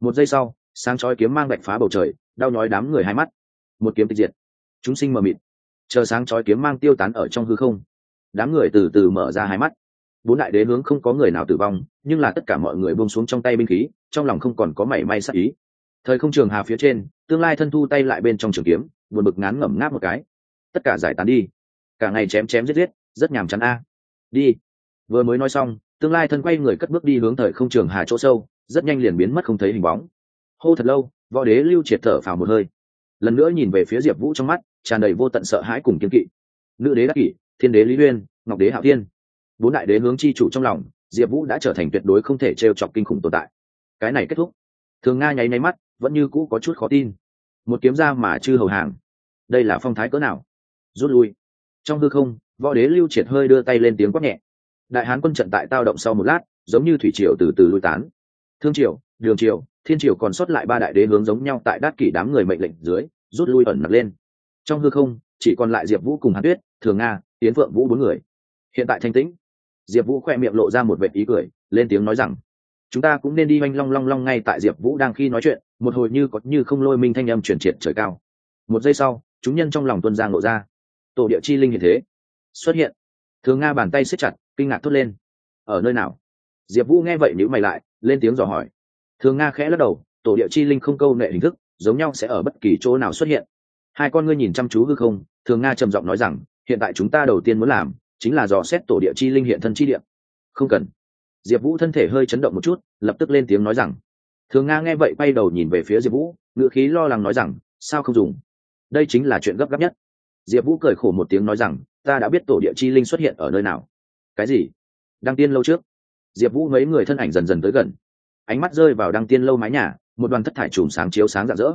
một giây sau, sáng chói kiếm mang bạch phá bầu trời, đau nhói đám người hai mắt. Một kiếm tịch diệt. Chúng sinh mờ mịt. Chờ sáng chói kiếm mang tiêu tán ở trong hư không, đám người từ từ mở ra hai mắt. Bốn đại đế hướng không có người nào tử vong, nhưng là tất cả mọi người buông xuống trong tay binh khí, trong lòng không còn có mảy may sắc ý. Thời không trường hà phía trên, tương lai thân thu tay lại bên trong trường kiếm, buồn bực ngán ngẩm ngáp một cái. Tất cả giải tán đi. Cả ngày chém chém giết giết, rất nhàm chán a. Đi. Vừa mới nói xong tương lai thân quay người cất bước đi hướng thời không trường hà chỗ sâu, rất nhanh liền biến mất không thấy hình bóng. Hô thật lâu, võ đế lưu triệt thở phào một hơi. Lần nữa nhìn về phía diệp vũ trong mắt, tràn đầy vô tận sợ hãi cùng kiên kỵ. Nữ đế đắc kỷ, thiên đế lý uyên, ngọc đế hạo thiên. Bốn đại đế hướng chi chủ trong lòng, diệp vũ đã trở thành tuyệt đối không thể t r e o chọc kinh khủng tồn tại. Cái này kết thúc. Thường nga nháy nháy mắt, vẫn như cũ có chút khó tin. Một kiếm ra mà chư hầu hàng. Đây là phong thái cỡ nào? Rút lui. Trong hư không, võ đế lưu triệt hơi đưa tay lên tiếng quát nhẹ đại hán quân trận tại tao động sau một lát, giống như thủy triều từ từ lui tán. Thương triều, đường triều, thiên triều còn sót lại ba đại đế hướng giống nhau tại đát kỷ đám người mệnh lệnh dưới, rút lui ẩn nặc lên. Trong hư không, chỉ còn lại diệp vũ cùng hàn tuyết, thường nga tiến phượng vũ bốn người. Hiện tại thanh tĩnh, diệp vũ khoe miệng lộ ra một vệ ý cười, lên tiếng nói rằng, chúng ta cũng nên đi oanh long long long ngay tại diệp vũ đang khi nói chuyện, một hồi như có như không lôi minh thanh âm chuyển triệt trời cao. Một giây sau, chúng nhân trong lòng tuân giang lộ ra. Tổ địa chi linh hiện thế. Xuất hiện. Thường nga bàn tay siết chặt kinh ngạc thốt lên. Ở nơi nào? Diệp vũ nghe vậy nhữ mày lại, lên tiếng dò hỏi. Thường nga khẽ lắc đầu, tổ địa chi linh không câu nệ hình thức, giống nhau sẽ ở bất kỳ chỗ nào xuất hiện. Hai con ngươi nhìn chăm chú hư không? Thường nga trầm giọng nói rằng, hiện tại chúng ta đầu tiên muốn làm, chính là dò xét tổ địa chi linh hiện thân chi địa. Không cần. Diệp vũ thân thể hơi chấn động một chút, lập tức lên tiếng nói rằng. Thường nga nghe vậy quay đầu nhìn về phía diệp vũ, ngữ khí lo lắng nói rằng, sao không dùng? Đây chính là chuyện gấp gáp nhất. Diệp vũ cười khổ một tiếng nói rằng, ta đã biết tổ địa chi linh xuất hiện ở nơi nào cái gì? Đăng tiên lâu trước. Diệp vũ mấy người thân ảnh dần dần tới gần. Ánh mắt rơi vào đăng tiên lâu mái nhà một đoàn thất thải chùm sáng chiếu sáng rạng rỡ.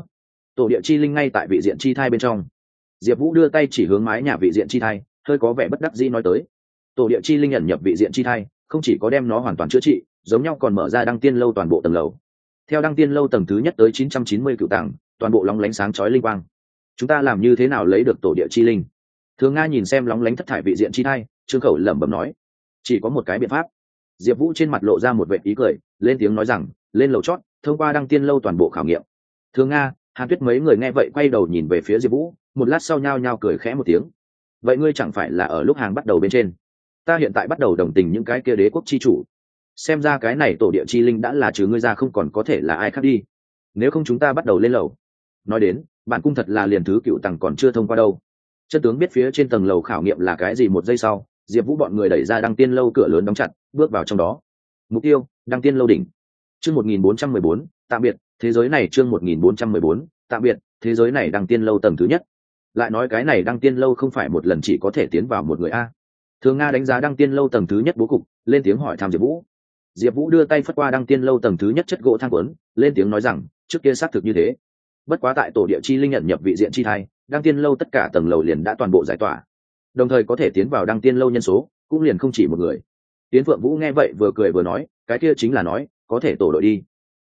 Tổ địa chi linh ngay tại vị diện chi thai bên trong. Diệp vũ đưa tay chỉ hướng mái nhà vị diện chi thai hơi có vẻ bất đắc dĩ nói tới. Tổ địa chi linh nhận nhập vị diện chi thai không chỉ có đem nó hoàn toàn chữa trị giống nhau còn mở ra đăng tiên lâu toàn bộ tầng lầu. Theo đăng tiên lâu tầng thứ nhất tới chín trăm chín mươi cựu tảng, toàn bộ lóng lánh sáng chói linh quang. Chúng ta làm như thế nào lấy được tổ địa chi linh? Thường nga nhìn xem lóng lánh thất thải vị diện chi thai trương khẩu lẩm bẩm nói chỉ có một cái biện pháp. Diệp vũ trên mặt lộ ra một vệ ý cười, lên tiếng nói rằng, lên lầu chót, thông qua đăng tiên lâu toàn bộ khảo nghiệm. Thường nga, hàn tuyết mấy người nghe vậy quay đầu nhìn về phía diệp vũ, một lát sau nhao nhao cười khẽ một tiếng. Vậy ngươi chẳng phải là ở lúc hàng bắt đầu bên trên? Ta hiện tại bắt đầu đồng tình những cái kia đế quốc chi chủ. Xem ra cái này tổ địa chi linh đã là trừ ngươi ra không còn có thể là ai khác đi. Nếu không chúng ta bắt đầu lên lầu. Nói đến bạn cung thật là liền thứ cựu tằng còn chưa thông qua đâu. Chân tướng biết phía trên tầng lầu khảo nghiệm là cái gì một giây sau diệp vũ bọn người đẩy ra đăng tiên lâu cửa lớn đóng chặt, bước vào trong đó. Mục tiêu, đăng tiên lâu đỉnh. Chương một nghìn bốn trăm mười bốn, tạm biệt, thế giới này chương một nghìn bốn trăm mười bốn, tạm biệt, thế giới này đăng tiên lâu tầng thứ nhất. Lại nói cái này đăng tiên lâu không phải một lần chỉ có thể tiến vào một người a. Thường nga đánh giá đăng tiên lâu tầng thứ nhất bố cục, lên tiếng hỏi tham diệp vũ. Diệp vũ đưa tay phất qua đăng tiên lâu tầng thứ nhất chất gỗ thang quấn, lên tiếng nói rằng, trước kia xác thực như thế. Bất quá tại tổ địa chi linh nhận nhập vị diện chi thai, đăng tiên lâu tất cả tầng lầu liền đã toàn bộ giải tỏa đồng thời có thể tiến vào đăng tiên lâu nhân số, cũng liền không chỉ một người. Tiến phượng vũ nghe vậy vừa cười vừa nói, cái kia chính là nói, có thể tổ đội đi.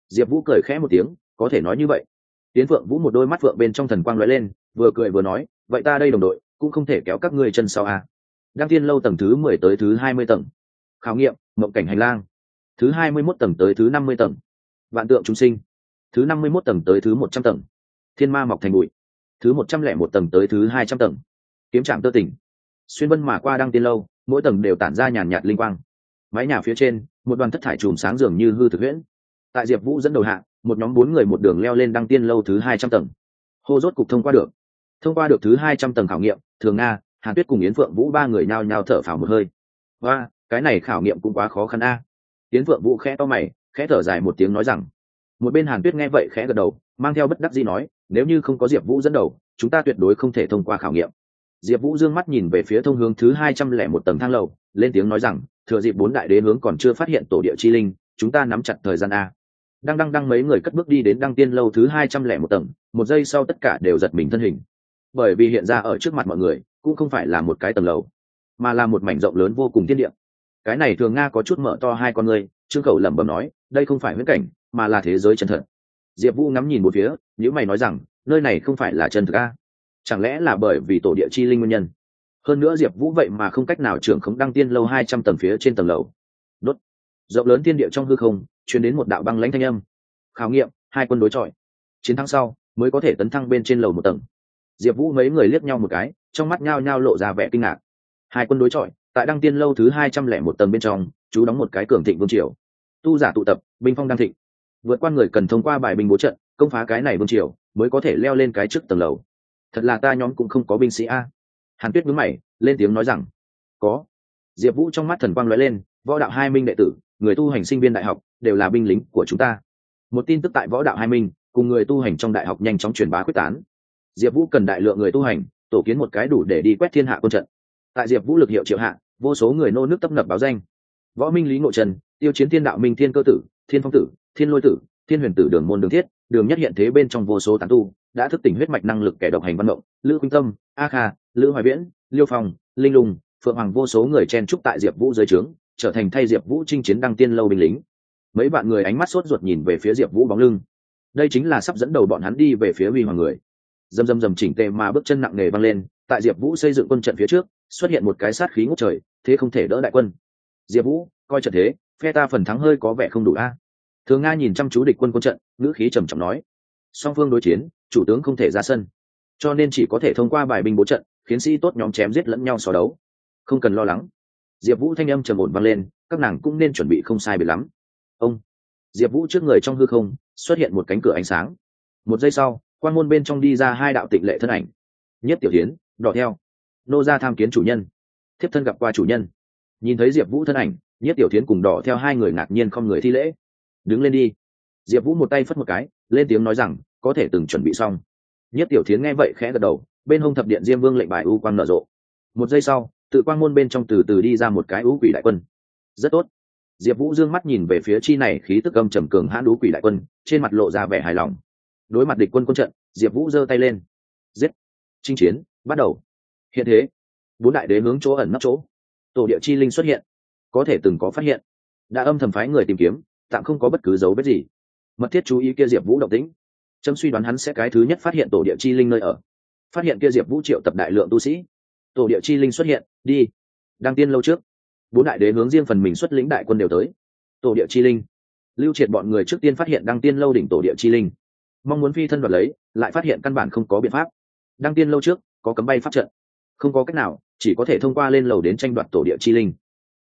Diệp vũ cười khẽ một tiếng, có thể nói như vậy. Tiến phượng vũ một đôi mắt phượng bên trong thần quang lóe lên, vừa cười vừa nói, vậy ta đây đồng đội, cũng không thể kéo các ngươi chân sau à. đăng tiên lâu tầng thứ mười tới thứ hai mươi tầng. Khảo nghiệm, mộng cảnh hành lang. Thứ hai mươi mốt tầng tới thứ năm mươi tầng. Vạn tượng chúng sinh. Thứ năm mươi mốt tầng tới thứ một trăm tầng. Thiên ma mọc thành bụi. Thứ một trăm lẻ một tầng tới thứ hai trăm tầng. Kiếm trạm tơ tỉnh xuyên vân mà qua đăng tiên lâu, mỗi tầng đều tản ra nhàn nhạt linh quang. Mái nhà phía trên, một đoàn thất thải chùm sáng dường như hư thực huyễn. Tại diệp vũ dẫn đầu hạ, một nhóm bốn người một đường leo lên đăng tiên lâu thứ hai trăm tầng. Hô rốt cục thông qua được. Thông qua được thứ hai trăm tầng khảo nghiệm, thường nga hàn tuyết cùng yến phượng vũ ba người nhao nhao thở phào một hơi. Và cái này khảo nghiệm cũng quá khó khăn a. Yến phượng vũ khẽ to mày, khẽ thở dài một tiếng nói rằng. Một bên hàn tuyết nghe vậy khẽ gật đầu, mang theo bất đắc gì nói, nếu như không có diệp vũ dẫn đầu, chúng ta tuyệt đối không thể thông qua khảo nghiệm diệp vũ dương mắt nhìn về phía thông hướng thứ hai trăm lẻ một tầng thang lầu, lên tiếng nói rằng, thừa dịp bốn đại đế hướng còn chưa phát hiện tổ địa chi linh, chúng ta nắm chặt thời gian a. Đang đăng đăng mấy người cất bước đi đến đăng tiên lâu thứ hai trăm lẻ một tầng, một giây sau tất cả đều giật mình thân hình. Bởi vì hiện ra ở trước mặt mọi người, cũng không phải là một cái tầng lầu, mà là một mảnh rộng lớn vô cùng thiên địa. Cái này thường nga có chút mở to hai con người trương khẩu lẩm bẩm nói, đây không phải huyễn cảnh, mà là thế giới chân thật. Diệp vũ ngắm nhìn một phía nếu mày nói rằng, nơi này không phải là chân thực a chẳng lẽ là bởi vì tổ địa chi linh nguyên nhân? Hơn nữa diệp vũ vậy mà không cách nào trưởng khống đăng tiên lâu hai trăm tầng phía trên tầng lầu. Đốt. Rộng lớn tiên địa trong hư không chuyển đến một đạo băng lãnh thanh âm. Khảo nghiệm, hai quân đối chọi. Chiến thắng sau, mới có thể tấn thăng bên trên lầu một tầng. Diệp vũ mấy người liếc nhau một cái, trong mắt nhao nhao lộ ra vẻ kinh ngạc. Hai quân đối chọi, tại đăng tiên lâu thứ hai trăm lẻ một tầng bên trong, chú đóng một cái cường thịnh vương triều. Tu giả tụ tập, binh phong đăng thịnh. Vượt qua người cần thông qua bài binh bố trận, công phá cái này vương triều, mới có thể leo lên cái trước tầng lầu thật là ta nhóm cũng không có binh sĩ a. Hàn tuyết mướn mày, lên tiếng nói rằng, có. Diệp vũ trong mắt thần quang lóe lên, võ đạo hai minh đệ tử, người tu hành sinh viên đại học, đều là binh lính của chúng ta. Một tin tức tại võ đạo hai minh, cùng người tu hành trong đại học nhanh chóng truyền bá quyết tán. Diệp vũ cần đại lượng người tu hành, tổ kiến một cái đủ để đi quét thiên hạ quân trận. Tại diệp vũ lực hiệu triệu hạ, vô số người nô nước tấp nập báo danh. Võ minh lý ngộ trần, tiêu chiến thiên đạo minh thiên cơ tử, thiên phong tử, thiên lôi tử, thiên huyền tử đường môn đường thiết, đường nhất hiện thế bên trong vô số tán tu đã thức tỉnh huyết mạch năng lực kẻ độc hành văn động lữ quynh tâm, a kha, lữ hoài viễn, liêu phong, linh lùng, phượng hoàng vô số người chen trúc tại diệp vũ dưới trướng, trở thành thay diệp vũ chinh chiến đăng tiên lâu binh lính. Mấy bạn người ánh mắt sốt ruột nhìn về phía diệp vũ bóng lưng. Đây chính là sắp dẫn đầu bọn hắn đi về phía huy hoàng người. Dầm dầm dầm chỉnh tề mà bước chân nặng nề văng lên, tại diệp vũ xây dựng quân trận phía trước, xuất hiện một cái sát khí ngút trời, thế không thể đỡ đại quân. Diệp vũ, coi trận thế, phe ta phần thắng hơi có vẻ không đủ a. Thường nga nhìn chăm chú địch quân quân trận, ngữ khí trầm trọng nói song phương đối chiến, chủ tướng không thể ra sân. Cho nên chỉ có thể thông qua bài binh bố trận, khiến sĩ tốt nhóm chém giết lẫn nhau so đấu. Không cần lo lắng. Diệp vũ thanh âm trầm ổn vang lên, các nàng cũng nên chuẩn bị không sai biệt lắm. Ông. Diệp vũ trước người trong hư không, xuất hiện một cánh cửa ánh sáng. Một giây sau, quan môn bên trong đi ra hai đạo tịnh lệ thân ảnh. Nhất tiểu tiến đỏ theo. Nô ra tham kiến chủ nhân. Thiếp thân gặp qua chủ nhân. Nhìn thấy diệp vũ thân ảnh, nhất tiểu tiến cùng đỏ theo hai người ngạc nhiên không người thi lễ. Đứng lên đi. Diệp vũ một tay phất một cái, lên tiếng nói rằng có thể từng chuẩn bị xong. Nhất tiểu thiến nghe vậy khẽ gật đầu, bên hông thập điện diêm vương lệnh bài u quang nở rộ. Một giây sau, tự quang môn bên trong từ từ đi ra một cái ú quỷ đại quân. Rất tốt. Diệp vũ d ư ơ n g mắt nhìn về phía chi này khí tức âm trầm cường hãn ú quỷ đại quân, trên mặt lộ ra vẻ hài lòng. Đối mặt địch quân quân trận, diệp vũ giơ tay lên. Giết. Chinh chiến, bắt đầu. Hiện thế, bốn đại đế hướng chỗ ẩn nấp chỗ. Tổ địa chi linh xuất hiện. Có thể từng có phát hiện. Đã âm thầm phái người tìm kiếm, tạm không có bất cứ dấu vết gì. Mật thiết chú ý kia diệp vũ động tĩnh chấm suy đoán hắn sẽ cái thứ nhất phát hiện tổ địa chi linh nơi ở. Phát hiện kia diệp vũ triệu tập đại lượng tu sĩ. Tổ địa chi linh xuất hiện, đi. Đăng tiên lâu trước. Bốn đại đế hướng riêng phần mình xuất lĩnh đại quân đều tới. Tổ địa chi linh. Lưu triệt bọn người trước tiên phát hiện đăng tiên lâu đỉnh tổ địa chi linh. Mong muốn phi thân đoạt lấy, lại phát hiện căn bản không có biện pháp. Đăng tiên lâu trước, có cấm bay pháp trận. Không có cách nào, chỉ có thể thông qua lên lầu đến tranh đoạt tổ địa chi linh.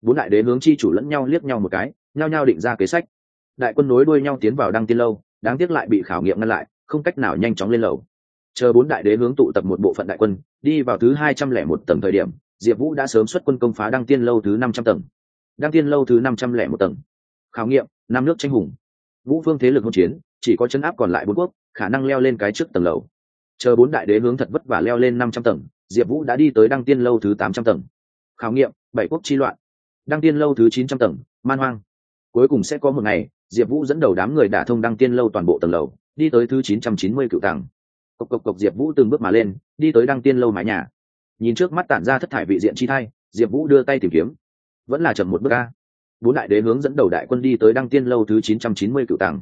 Bốn đại đế hướng chi chủ lẫn nhau liếc nhau một cái, nhao nhao định ra kế sách. Đại quân nối đuôi nhau tiến vào đăng tiên lâu, đáng tiếc lại bị khảo nghiệm ngăn lại không cách nào nhanh chóng lên lầu. Chờ bốn đại đế hướng tụ tập một bộ phận đại quân, đi vào thứ hai trăm lẻ một tầng thời điểm, diệp vũ đã sớm xuất quân công phá đăng tiên lâu thứ năm trăm tầng. Đăng tiên lâu thứ năm trăm lẻ một tầng. Khảo nghiệm, năm nước tranh hùng. Vũ phương thế lực hỗn chiến, chỉ có chấn áp còn lại bốn quốc, khả năng leo lên cái trước tầng lầu. Chờ bốn đại đế hướng thật vất vả leo lên năm trăm tầng, diệp vũ đã đi tới đăng tiên lâu thứ tám trăm tầng. Khảo nghiệm, bảy quốc chi loạn. Đăng tiên lâu thứ chín trăm tầng, man hoang. Cuối cùng sẽ có một ngày diệp vũ dẫn đầu đám người đả thông đăng tiên lâu toàn bộ tầng lầu, đi tới thứ chín trăm chín mươi cựu tầng. Cộc cộc cộc, diệp vũ từng bước mà lên, đi tới đăng tiên lâu mái nhà. Nhìn trước mắt tản ra thất thải vị diện chi thai, diệp vũ đưa tay tìm kiếm. Vẫn là chậm một bước ca bốn đại đế hướng dẫn đầu đại quân đi tới đăng tiên lâu thứ chín trăm chín mươi cựu tàng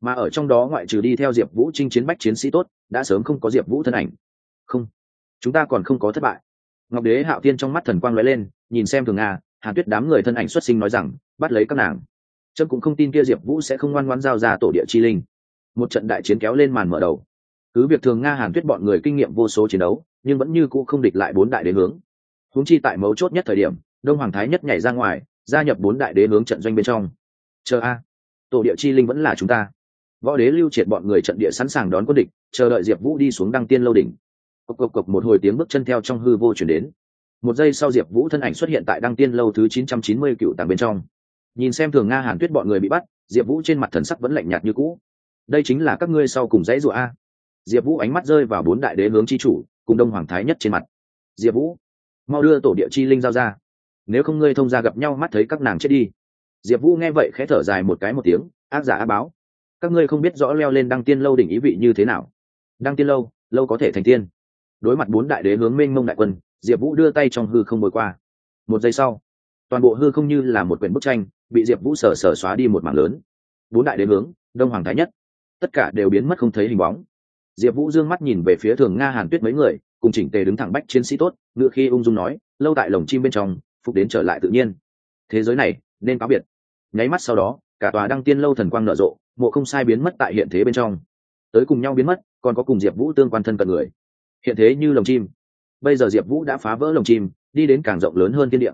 mà ở trong đó ngoại trừ đi theo diệp vũ chinh chiến bách chiến sĩ tốt, đã sớm không có diệp vũ thân ảnh. Không, chúng ta còn không có thất bại. Ngọc đế hạo tiên trong mắt thần quang l ó e lên, nhìn xem thường nga, hàn tuyết đám người thân ảnh xuất sinh nói rằng, bắt lấy các nàng trâm cũng không tin kia diệp vũ sẽ không ngoan ngoan giao ra tổ địa chi linh. Một trận đại chiến kéo lên màn mở đầu. Cứ việc thường nga hàn tuyết bọn người kinh nghiệm vô số chiến đấu, nhưng vẫn như cũ không địch lại bốn đại đế hướng. Húng chi tại mấu chốt nhất thời điểm, đông hoàng thái nhất nhảy ra ngoài, gia nhập bốn đại đế hướng trận doanh bên trong. Chờ a, tổ địa chi linh vẫn là chúng ta. Võ đế lưu triệt bọn người trận địa sẵn sàng đón quân địch, chờ đợi diệp vũ đi xuống đăng tiên lâu đỉnh. Cộc cộc cộc một hồi tiếng bước chân theo trong hư vô chuyển đến. Một giây sau diệp vũ thân ảnh xuất hiện tại đăng tiên lâu thứ chín trăm chín mươi cựu tàng bên trong nhìn xem thường nga hàn tuyết bọn người bị bắt, diệp vũ trên mặt thần sắc vẫn lạnh nhạt như cũ. Đây chính là các ngươi sau cùng dãy rụa a. Diệp vũ ánh mắt rơi vào bốn đại đế hướng chi chủ, cùng đông hoàng thái nhất trên mặt. Diệp vũ, mau đưa tổ địa chi linh giao ra. Nếu không ngươi thông ra gặp nhau mắt thấy các nàng chết đi. Diệp vũ nghe vậy khẽ thở dài một cái một tiếng, ác giả á báo. Các ngươi không biết rõ leo lên đăng tiên lâu đỉnh ý vị như thế nào. Đăng tiên lâu lâu có thể thành tiên. Đối mặt bốn đại đế hướng mênh mông đại quân, diệp vũ đưa tay trong hư không bồi qua. Một giây sau, toàn bộ hư không như là một quyển bức tranh bị diệp vũ sở sở xóa đi một mảng lớn bốn đại đế hướng đông hoàng thái nhất tất cả đều biến mất không thấy hình bóng diệp vũ d ư ơ n g mắt nhìn về phía thường nga hàn tuyết mấy người cùng chỉnh tề đứng thẳng bách chiến sĩ tốt ngựa khi ung dung nói lâu tại lồng chim bên trong phục đến trở lại tự nhiên thế giới này nên cáo biệt nháy mắt sau đó cả tòa đăng tiên lâu thần quang nở rộ mộ không sai biến mất tại hiện thế bên trong tới cùng nhau biến mất còn có cùng diệp vũ tương quan thân cận người hiện thế như lồng chim bây giờ diệp vũ đã phá vỡ lồng chim đi đến càng rộng lớn hơn thiên địa